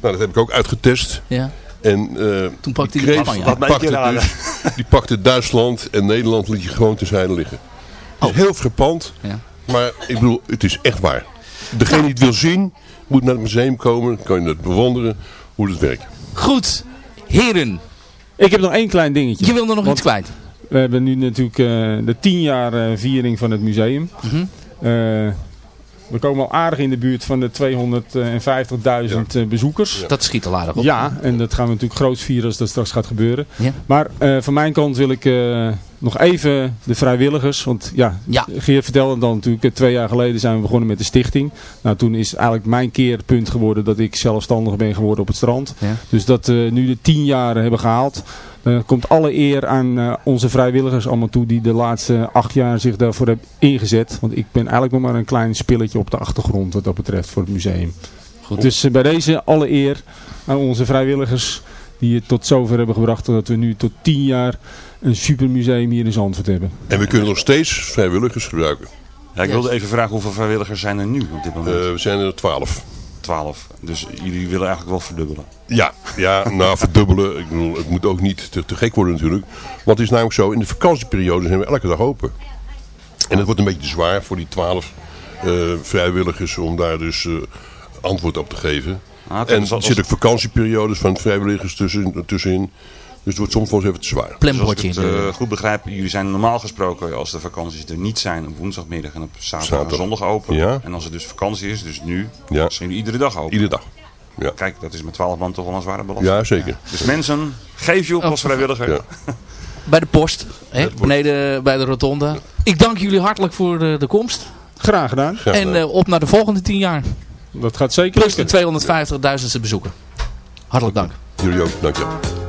Nou, dat heb ik ook uitgetest. Ja. En eh, Toen pakte die hij de kreeft, Spanje. die pakte, dus, die pakte Duitsland en Nederland liet je gewoon terzijde liggen. Is heel frappant, Oh. Ja. maar ik bedoel, het is echt waar. Degene die het wil zien, moet naar het museum komen. Dan kan je het bewonderen hoe het werkt. Goed. Heren, Ik heb nog één klein dingetje. je wilde nog Want iets kwijt. We hebben nu natuurlijk eh, de 10 jaar viering van het museum. Mhm. We komen al aardig in de buurt van de 250.000 eh, bezoekers. Dat schiet al aardig op. Ja, en dat gaan we natuurlijk groot vieren als dat straks gaat gebeuren. Ja. Maar eh, van mijn kant wil ik eh, nog even de vrijwilligers. Want ja. Geert vertelde dan natuurlijk, eh, twee jaar geleden zijn we begonnen met de stichting. Nou, toen is eigenlijk mijn keerpunt geworden dat ik zelfstandig ben geworden op het strand. Dus dat we nu de tien jaar hebben gehaald. Eh, komt alle eer aan eh, onze vrijwilligers allemaal toe die de laatste acht jaar zich daarvoor hebben ingezet. Want ik ben eigenlijk nog maar een klein spilletje op de achtergrond wat dat betreft voor het museum. Goed. Dus eh, bij deze alle eer aan onze vrijwilligers die het tot zover hebben gebracht. Dat we nu tot tien jaar een supermuseum hier in Zandvoort hebben. En we kunnen nog steeds vrijwilligers gebruiken. Ja, ik wilde even vragen hoeveel vrijwilligers zijn er nu op dit moment? Eh, we zijn er twaalf. 12. Dus jullie willen eigenlijk wel verdubbelen. Ja, ja, nou verdubbelen. Ik bedoel, het moet ook niet te, te gek worden natuurlijk. Want het is namelijk zo, in de vakantieperiode zijn we elke dag open. En het wordt een beetje zwaar voor die twaalf eh, vrijwilligers om daar dus eh, antwoord op te geven. Ah, en er zitten ook vakantieperiodes van vrijwilligers tussen, tussenin. Dus het wordt soms wel eens even te zwaar. Dus als ik het eh, goed begrijp, jullie zijn normaal gesproken als de vakanties er niet zijn op woensdagmiddag en op zaterdag en zondag open. Ja. En als het dus vakantie is, dus nu, Ja. zijn jullie iedere dag open. Iedere dag. Ja, Kijk, dat is met 12 man toch wel een zware belasting. ja zeker. Dus mensen, geef je op als vrijwilliger. Ja. Bij de post. Hè, beneden bij de rotonde. Ik dank jullie hartelijk voor de, de komst. Graag gedaan. Graag En eh, op naar de volgende 10 jaar. Dat gaat zeker Plus de lukken. 250.000ste bezoeker. Hartelijk dank. Jullie ook, dank je.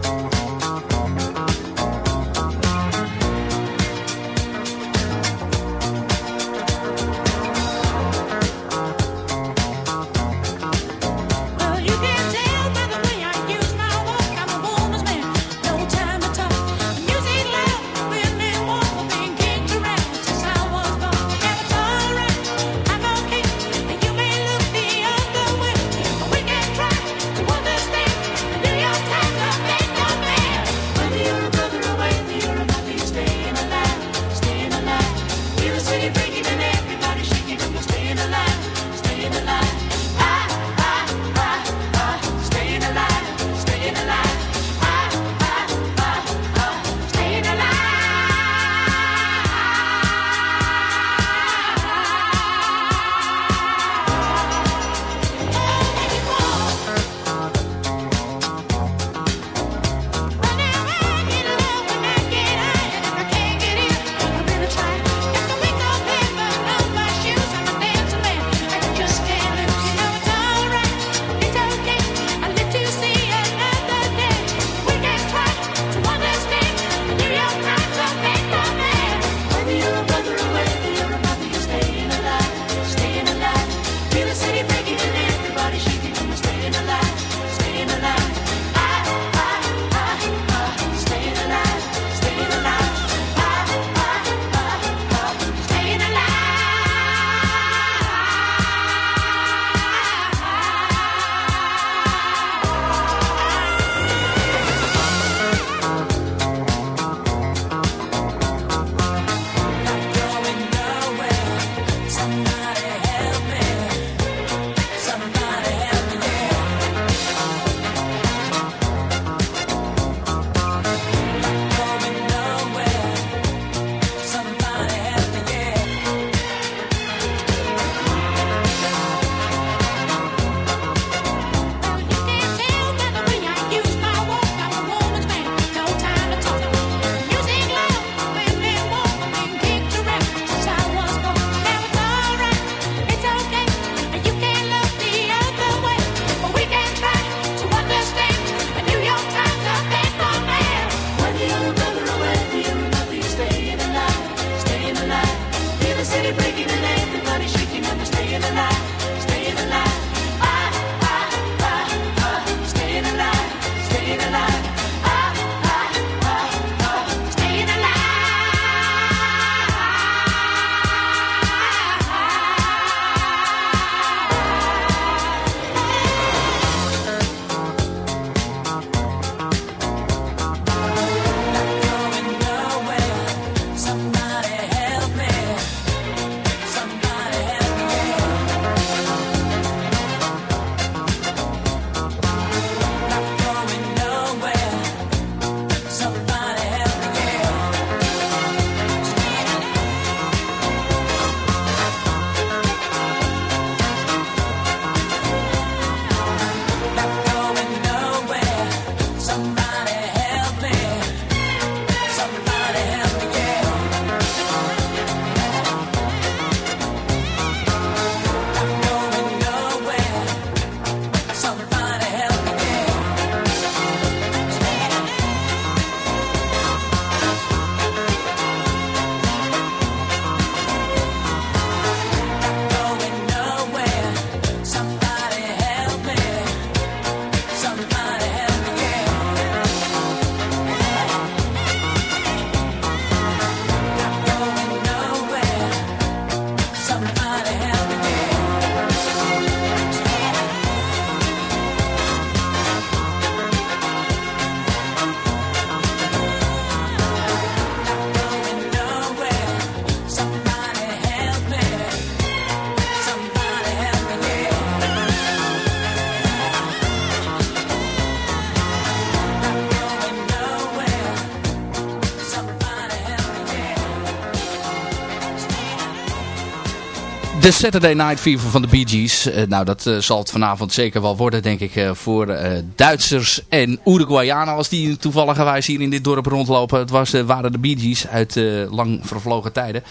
De Saturday Night Fever van de Bee Gees. Eh, nou, dat eh, zal het vanavond zeker wel worden, denk ik, eh, voor Duitsers en Uruguayanen. Als die toevallig hier in dit dorp rondlopen. Het was, waren de Bee Gees uit lang vervlogen tijden.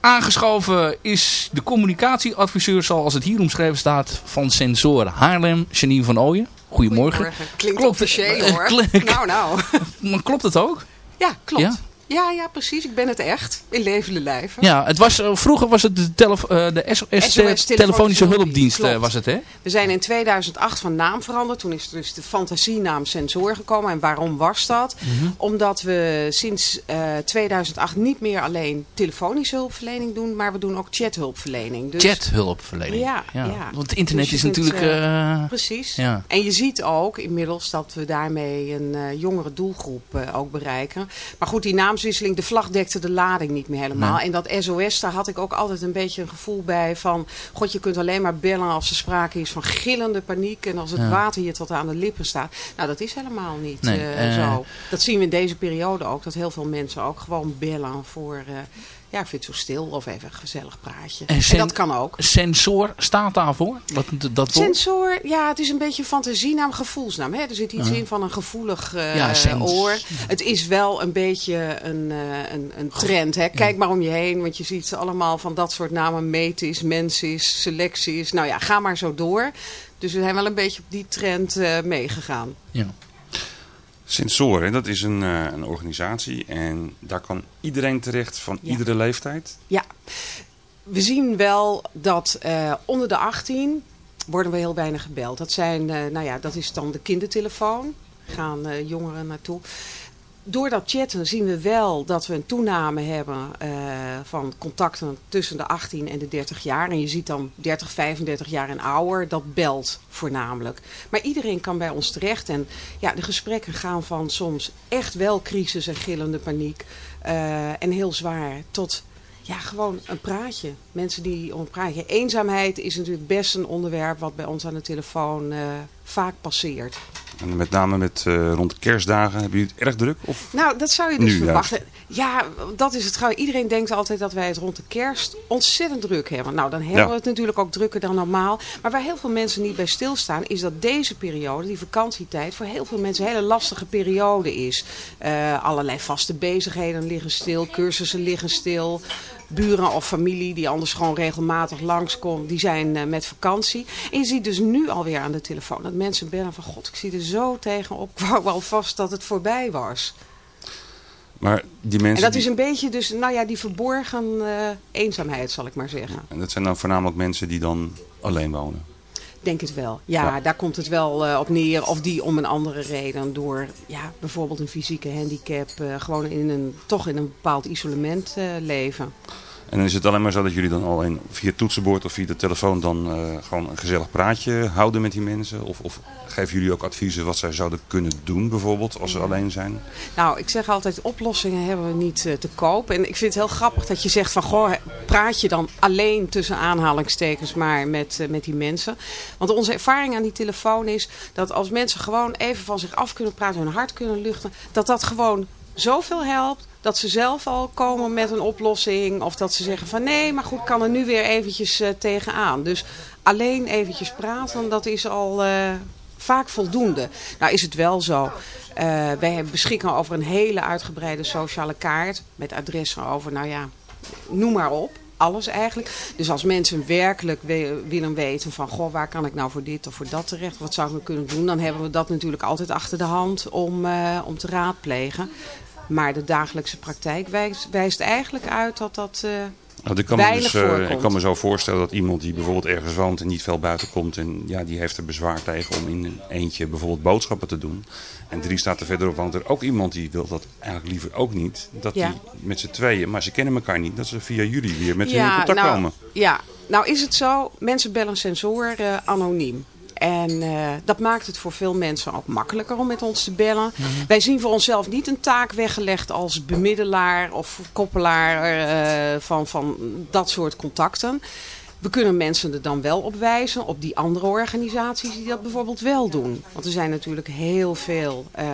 Aangeschoven is de communicatieadviseur, zoals het hier omschreven staat, van Sensor Haarlem, Janine van Ooyen. Goedemorgen. Klinkt Klopt, officieel hoor. Nou, nou. Maar klopt het ook? Ja, klopt. Ja? Ja? Ja, precies. Ik ben het echt. In levende lijven. Ja, het was, eh, vroeger was het de, telef eh, de SOS, SOS telefonische telefonische hulpdienst, eh, Klopt. was het hè? We zijn in 2008 van naam veranderd. Toen is dus de fantasienaam Sensor gekomen. En waarom was dat? Mhm. Omdat we sinds eh, 2008 niet meer alleen telefonische hulpverlening doen, maar we doen ook chathulpverlening. Dus, Chathulpverlening. Ja, ja. Want het internet Dus is natuurlijk... precies. Ja. En je ziet ook inmiddels dat we daarmee een jongere doelgroep ook bereiken. Maar goed, die naamswisseling, de vlag dekte de lading niet meer helemaal. Nee. En dat SOS, daar had ik ook altijd een beetje een gevoel bij van... God, je kunt alleen maar bellen als er sprake is van gillende paniek... en als het Ja. water je tot aan de lippen staat. Nou, dat is helemaal niet Nee, eh, eh, zo. Dat zien we in deze periode ook. Dat heel veel mensen ook gewoon bellen voor... eh, ja, ik vind het zo stil of even een gezellig praatje. En, dat kan ook. Sensor staat daarvoor? Wat, dat woord? Sensor, ja, het is een beetje fantasienaam, gevoelsnaam. Hè? Er zit iets in van een gevoelig eh, Ja, oor. Het is wel een beetje een, eh, een, een trend. Hè? Kijk maar om je heen, want je ziet ze allemaal van dat soort namen. Metis, Mensis, Selecties. Nou ja, ga maar zo door. Dus we zijn wel een beetje op die trend eh, meegegaan. Ja. Sensoren, dat is een, eh, een organisatie en daar kan iedereen terecht van Ja. iedere leeftijd. Ja, we zien wel dat eh, onder de 18 worden we heel weinig gebeld. Dat, zijn, eh, nou ja, dat is dan de kindertelefoon. Gaan jongeren naartoe. Door dat chatten zien we wel dat we een toename hebben eh, van contacten tussen de 18 en de 30 jaar. En je ziet dan 30, 35 jaar en ouder, dat belt voornamelijk. Maar iedereen kan bij ons terecht. En ja, de gesprekken gaan van soms echt wel crisis en gillende paniek. eh, en heel zwaar tot ja, gewoon een praatje. Mensen die om praatje. Eenzaamheid is natuurlijk best een onderwerp wat bij ons aan de telefoon eh, vaak passeert. En met name met, eh, rond de kerstdagen, hebben jullie het erg druk? Of? Nou, dat zou je dus Nu verwachten. Ja, dat is het gauw. Iedereen denkt altijd dat wij het rond de kerst ontzettend druk hebben. Nou, dan hebben Ja. we het natuurlijk ook drukker dan normaal. Maar waar heel veel mensen niet bij stilstaan, is dat deze periode, die vakantietijd, voor heel veel mensen een hele lastige periode is. Eh, allerlei vaste bezigheden liggen stil, cursussen liggen stil. Buren of familie die anders gewoon regelmatig langskomt, die zijn eh, met vakantie. En je ziet dus nu alweer aan de telefoon dat mensen bellen van... God, ik zie er zo tegenop. Ik wou wel vast dat het voorbij was. Maar die mensen... En dat die- is een beetje dus, nou ja, die verborgen eh, eenzaamheid, zal ik maar zeggen. En dat zijn dan voornamelijk mensen die dan alleen wonen. Denk het wel. Ja, Ja. daar komt het wel eh, op neer. Of die om een andere reden. Door ja, bijvoorbeeld een fysieke handicap. eh, gewoon in een, toch in een bepaald isolement eh, leven. En dan is het alleen maar zo dat jullie dan alleen via toetsenbord of via de telefoon dan eh, gewoon een gezellig praatje houden met die mensen? Of, of geven jullie ook adviezen wat zij zouden kunnen doen bijvoorbeeld als ze alleen zijn? Nou, ik zeg altijd, oplossingen hebben we niet eh, te koop. En ik vind het heel grappig dat je zegt van, goh, praat je dan alleen tussen aanhalingstekens maar met, eh, met die mensen. Want onze ervaring aan die telefoon is dat als mensen gewoon even van zich af kunnen praten, hun hart kunnen luchten, dat dat gewoon zoveel helpt. Dat ze zelf al komen met een oplossing. Of dat ze zeggen van nee, maar goed, kan er nu weer eventjes eh, tegenaan. Dus alleen eventjes praten, dat is al eh, vaak voldoende. Nou is het wel zo. eh, wij beschikken over een hele uitgebreide sociale kaart. Met adressen over, nou ja, noem maar op. Alles eigenlijk. Dus als mensen werkelijk we- willen weten van... Goh, waar kan ik nou voor dit of voor dat terecht? Wat zou ik nou kunnen doen? Dan hebben we dat natuurlijk altijd achter de hand om, om te raadplegen. Maar de dagelijkse praktijk wijst, wijst eigenlijk uit dat dat eh, Want ik kan, dus, eh, voorkomt. ik kan me zo voorstellen dat iemand die bijvoorbeeld ergens woont en niet veel buiten komt. En ja, die heeft er bezwaar tegen om in een eentje bijvoorbeeld boodschappen te doen. En drie staat er verderop woont er ook iemand die wil dat eigenlijk liever ook niet. Dat Ja. die met z'n tweeën, maar ze kennen elkaar niet. Dat ze via jullie weer met hun in contact nou, komen. Ja, nou is het zo, mensen bellen sensor eh, anoniem. En eh, dat maakt het voor veel mensen ook makkelijker om met ons te bellen. Wij zien voor onszelf niet een taak weggelegd als bemiddelaar of koppelaar eh, van, van dat soort contacten. We kunnen mensen er dan wel op wijzen, op die andere organisaties die dat bijvoorbeeld wel doen. Want er zijn natuurlijk heel veel eh,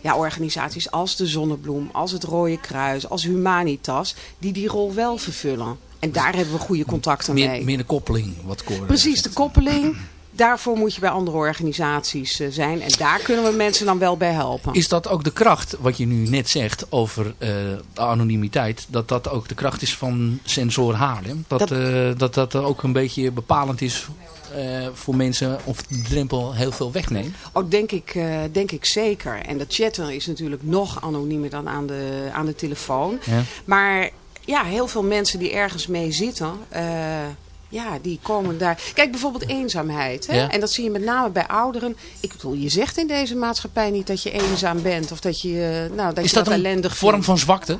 ja, organisaties als de Zonnebloem, als het Rode Kruis, als Humanitas, die die rol wel vervullen. En daar hebben we goede contacten mee. Meer, meer de koppeling, wat Cor Precies, de koppeling. Daarvoor moet je bij andere organisaties eh, zijn. En daar kunnen we mensen dan wel bij helpen. Is dat ook de kracht, wat je nu net zegt over eh, de anonimiteit, dat dat ook de kracht is van Sensor Haarlem? Dat Dat- dat, dat, dat ook een beetje bepalend is eh, voor mensen of de drempel heel veel wegneemt? Ook denk ik, eh, denk ik zeker. En dat chatten is natuurlijk nog anoniemer dan aan de, aan de telefoon. Ja. Maar ja, heel veel mensen die ergens mee zitten... eh, ja, die komen daar... Kijk, bijvoorbeeld eenzaamheid. Hè? Ja. En dat zie je met name bij ouderen. Ik bedoel, je zegt in deze maatschappij niet dat je eenzaam bent. Of dat je, eh, nou, dat is je dat dat een ellendig vorm vindt. van zwakte?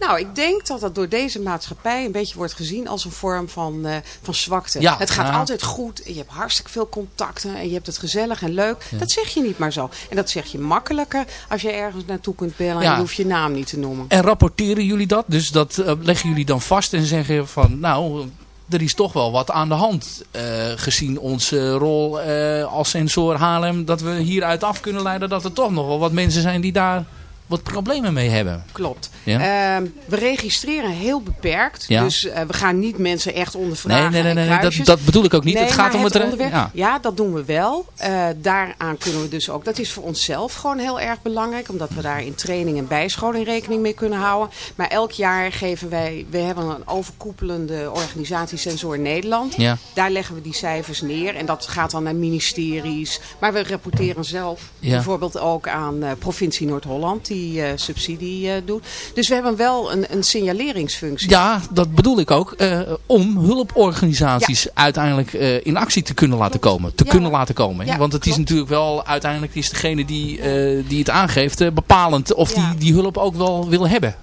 Nou, ik denk dat dat door deze maatschappij een beetje wordt gezien als een vorm van, eh, van zwakte. Ja, het gaat altijd goed. Je hebt hartstikke veel contacten. En je hebt het gezellig en leuk. Ja. Dat zeg je niet maar zo. En dat zeg je makkelijker als je ergens naartoe kunt bellen. En je hoeft je naam niet te noemen. En rapporteren jullie dat? Dus dat eh, leggen jullie dan vast en zeggen van nou, er is toch wel wat aan de hand. eh, gezien onze rol eh, als sensor Haarlem. Dat we hieruit af kunnen leiden dat er toch nog wel wat mensen zijn die daar wat problemen mee hebben. Klopt. Ja? Ehm, we registreren heel beperkt. Ja. Dus eh, we gaan niet mensen echt ondervragen. Nee, nee, nee, dat- dat bedoel ik ook niet. Nee, Het gaat om het onderwerp. ja. Ja. dat doen we wel. Eh, daaraan kunnen we dus ook. Dat is voor onszelf gewoon heel erg belangrijk. Omdat we daar in training en bijscholing rekening mee kunnen houden. Maar elk jaar geven wij. We hebben een overkoepelende organisatie Sensor Nederland. Daar leggen we die cijfers neer. En dat gaat dan naar ministeries. Maar we rapporteren zelf bijvoorbeeld ook aan eh, provincie Noord-Holland. Die eh, subsidie eh, doet. Dus we hebben wel een, een signaleringsfunctie. Ja, dat bedoel ik ook. eh, om hulporganisaties uiteindelijk eh, in actie te kunnen laten komen. Te Ja. kunnen laten komen. Ja, Want het is natuurlijk wel uiteindelijk is degene die, die het aangeeft bepalend of die die hulp ook wel wil hebben.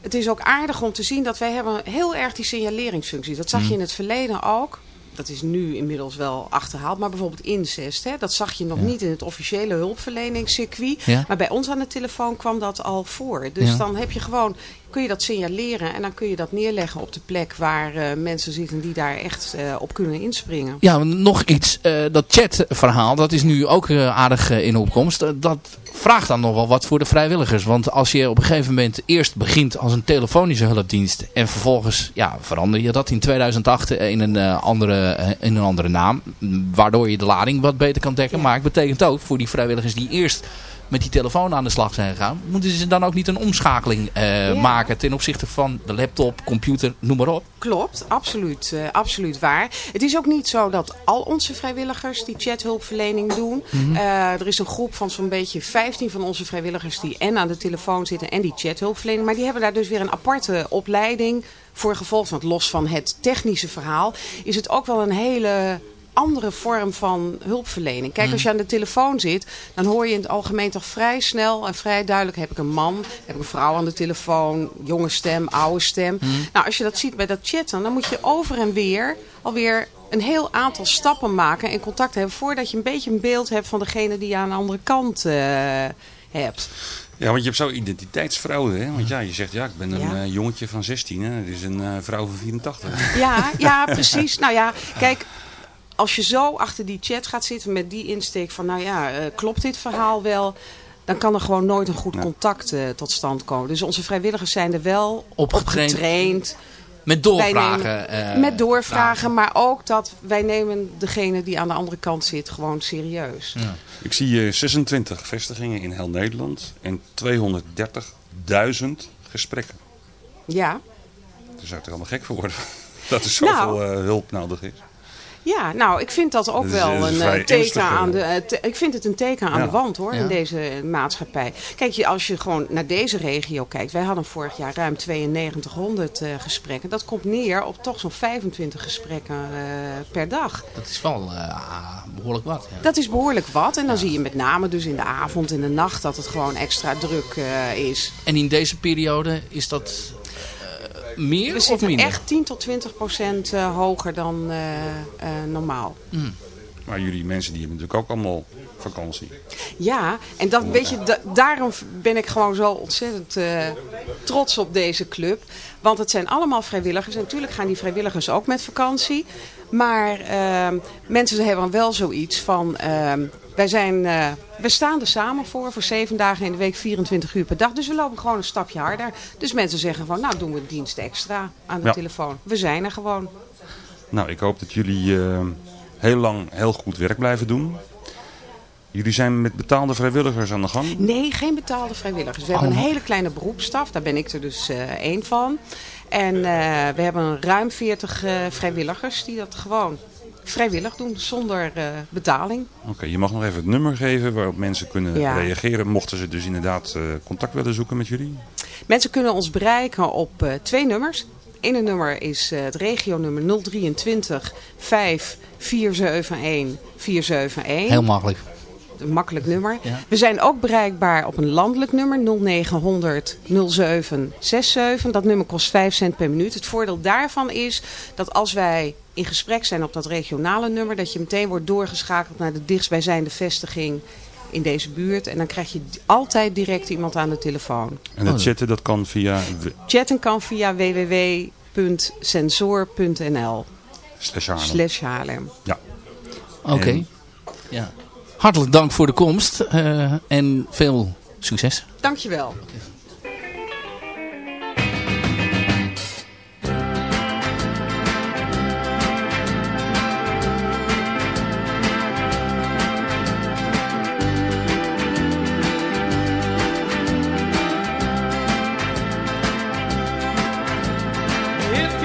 Het is ook aardig om te zien dat wij hebben heel erg die signaleringsfunctie. Dat zag je Mm. in het verleden ook. Dat is nu inmiddels wel achterhaald. Maar bijvoorbeeld incest. Hè, dat zag je nog Ja. niet in het officiële hulpverleningscircuit. Ja. Maar bij ons aan de telefoon kwam dat al voor. Dus dan heb je gewoon, kun je dat signaleren. En dan kun je dat neerleggen op de plek waar eh, mensen zitten die daar echt eh, op kunnen inspringen. Ja, nog iets. eh, dat chatverhaal, dat is nu ook aardig in opkomst. Dat vraagt dan nog wel wat voor de vrijwilligers. Want als je op een gegeven moment eerst begint als een telefonische hulpdienst. En vervolgens ja, verander je dat in 2008 in een, andere, in een andere naam. Waardoor je de lading wat beter kan dekken. Maar het betekent ook voor die vrijwilligers die eerst met die telefoon aan de slag zijn gegaan. Moeten ze dan ook niet een omschakeling eh, Ja. maken ten opzichte van de laptop, computer, noem maar op. Klopt, absoluut, eh, absoluut waar. Het is ook niet zo dat al onze vrijwilligers die chathulpverlening doen. Mhm. Eh, er is een groep van zo'n beetje 15 van onze vrijwilligers die en aan de telefoon zitten en die chathulpverlening. Maar die hebben daar dus weer een aparte opleiding voor gevolgd. Want los van het technische verhaal is het ook wel een hele andere vorm van hulpverlening. Kijk, als je aan de telefoon zit, dan hoor je in het algemeen toch vrij snel en vrij duidelijk... heb ik een man, heb ik een vrouw aan de telefoon, jonge stem, oude stem. Nou, als je dat ziet bij dat chatten, dan moet je over en weer alweer een heel aantal stappen maken en contact hebben... voordat je een beetje een beeld hebt van degene die je aan de andere kant eh, hebt. Ja, want je hebt zo identiteitsfraude. Hè? Want ja, je zegt, ja, ik ben een Ja. eh, jongetje van 16. Hè? Het is een eh, vrouw van 84. Ja, ja, precies. Nou ja, kijk, als je zo achter die chat gaat zitten met die insteek van, nou ja, eh, klopt dit verhaal wel? Dan kan er gewoon nooit een goed contact eh, tot stand komen. Dus onze vrijwilligers zijn er wel op Opgetraind. getraind. Met doorvragen. nemen- eh, met doorvragen, maar ook dat wij nemen degene die aan de andere kant zit gewoon serieus. Ik zie eh, 26 vestigingen in heel Nederland en 230.000 gesprekken. Ja, Daar zou ik er allemaal gek voor worden. Dat er zoveel Nou. eh, hulp nodig is. Ja, nou, ik vind dat ook Dat wel is een eh, teken ernstig, eh. aan de. eh, te- ik vind het een teken aan Ja. de wand hoor, Ja. in deze maatschappij. Kijk, je, als je gewoon naar deze regio kijkt. Wij hadden vorig jaar ruim 9200 eh, gesprekken. Dat komt neer op toch zo'n 25 gesprekken eh, per dag. Dat is wel eh, behoorlijk wat. Ja. Dat is behoorlijk wat. En dan zie je met name dus in de avond en de nacht dat het gewoon extra druk eh, is. En in deze periode is dat meer We of zitten minder? echt 10 tot 20 procent eh, hoger dan eh, eh, normaal. Maar jullie mensen die hebben natuurlijk ook allemaal vakantie. Ja, en dat, weet je, da- daarom ben ik gewoon zo ontzettend eh, trots op deze club. Want het zijn allemaal vrijwilligers. En natuurlijk gaan die vrijwilligers ook met vakantie. Maar ehm, mensen hebben wel zoiets van... ehm, Wij zijn, eh, we staan er samen voor, voor zeven dagen in de week, 24 uur per dag. Dus we lopen gewoon een stapje harder. Dus mensen zeggen van, nou doen we een dienst extra aan de Ja. telefoon. We zijn er gewoon. Nou, ik hoop dat jullie eh, heel lang heel goed werk blijven doen. Jullie zijn met betaalde vrijwilligers aan de gang. Nee, geen betaalde vrijwilligers. We hebben Oh. een hele kleine beroepsstaf. Daar ben ik er dus eh één van. En we hebben ruim 40 eh, vrijwilligers die dat gewoon vrijwillig doen, zonder eh, betaling. Oké, je mag nog even het nummer geven waarop mensen kunnen Ja. reageren. Mochten ze dus inderdaad eh, contact willen zoeken met jullie. Mensen kunnen ons bereiken op eh, twee nummers. Ene nummer is eh, het regionummer 023 5 471 471. Heel makkelijk. Een makkelijk nummer. Ja. We zijn ook bereikbaar op een landelijk nummer 0900 0767. Dat nummer kost 5 cent per minuut. Het voordeel daarvan is dat als wij in gesprek zijn op dat regionale nummer... dat je meteen wordt doorgeschakeld naar de dichtstbijzijnde vestiging in deze buurt. En dan krijg je altijd direct iemand aan de telefoon. En het chatten dat kan via Chatten kan via www.sensor.nl slash Haarlem. slash Haarlem. Ja. Oké. En- Ja. Hartelijk dank voor de komst eh, en veel succes. Dankjewel. If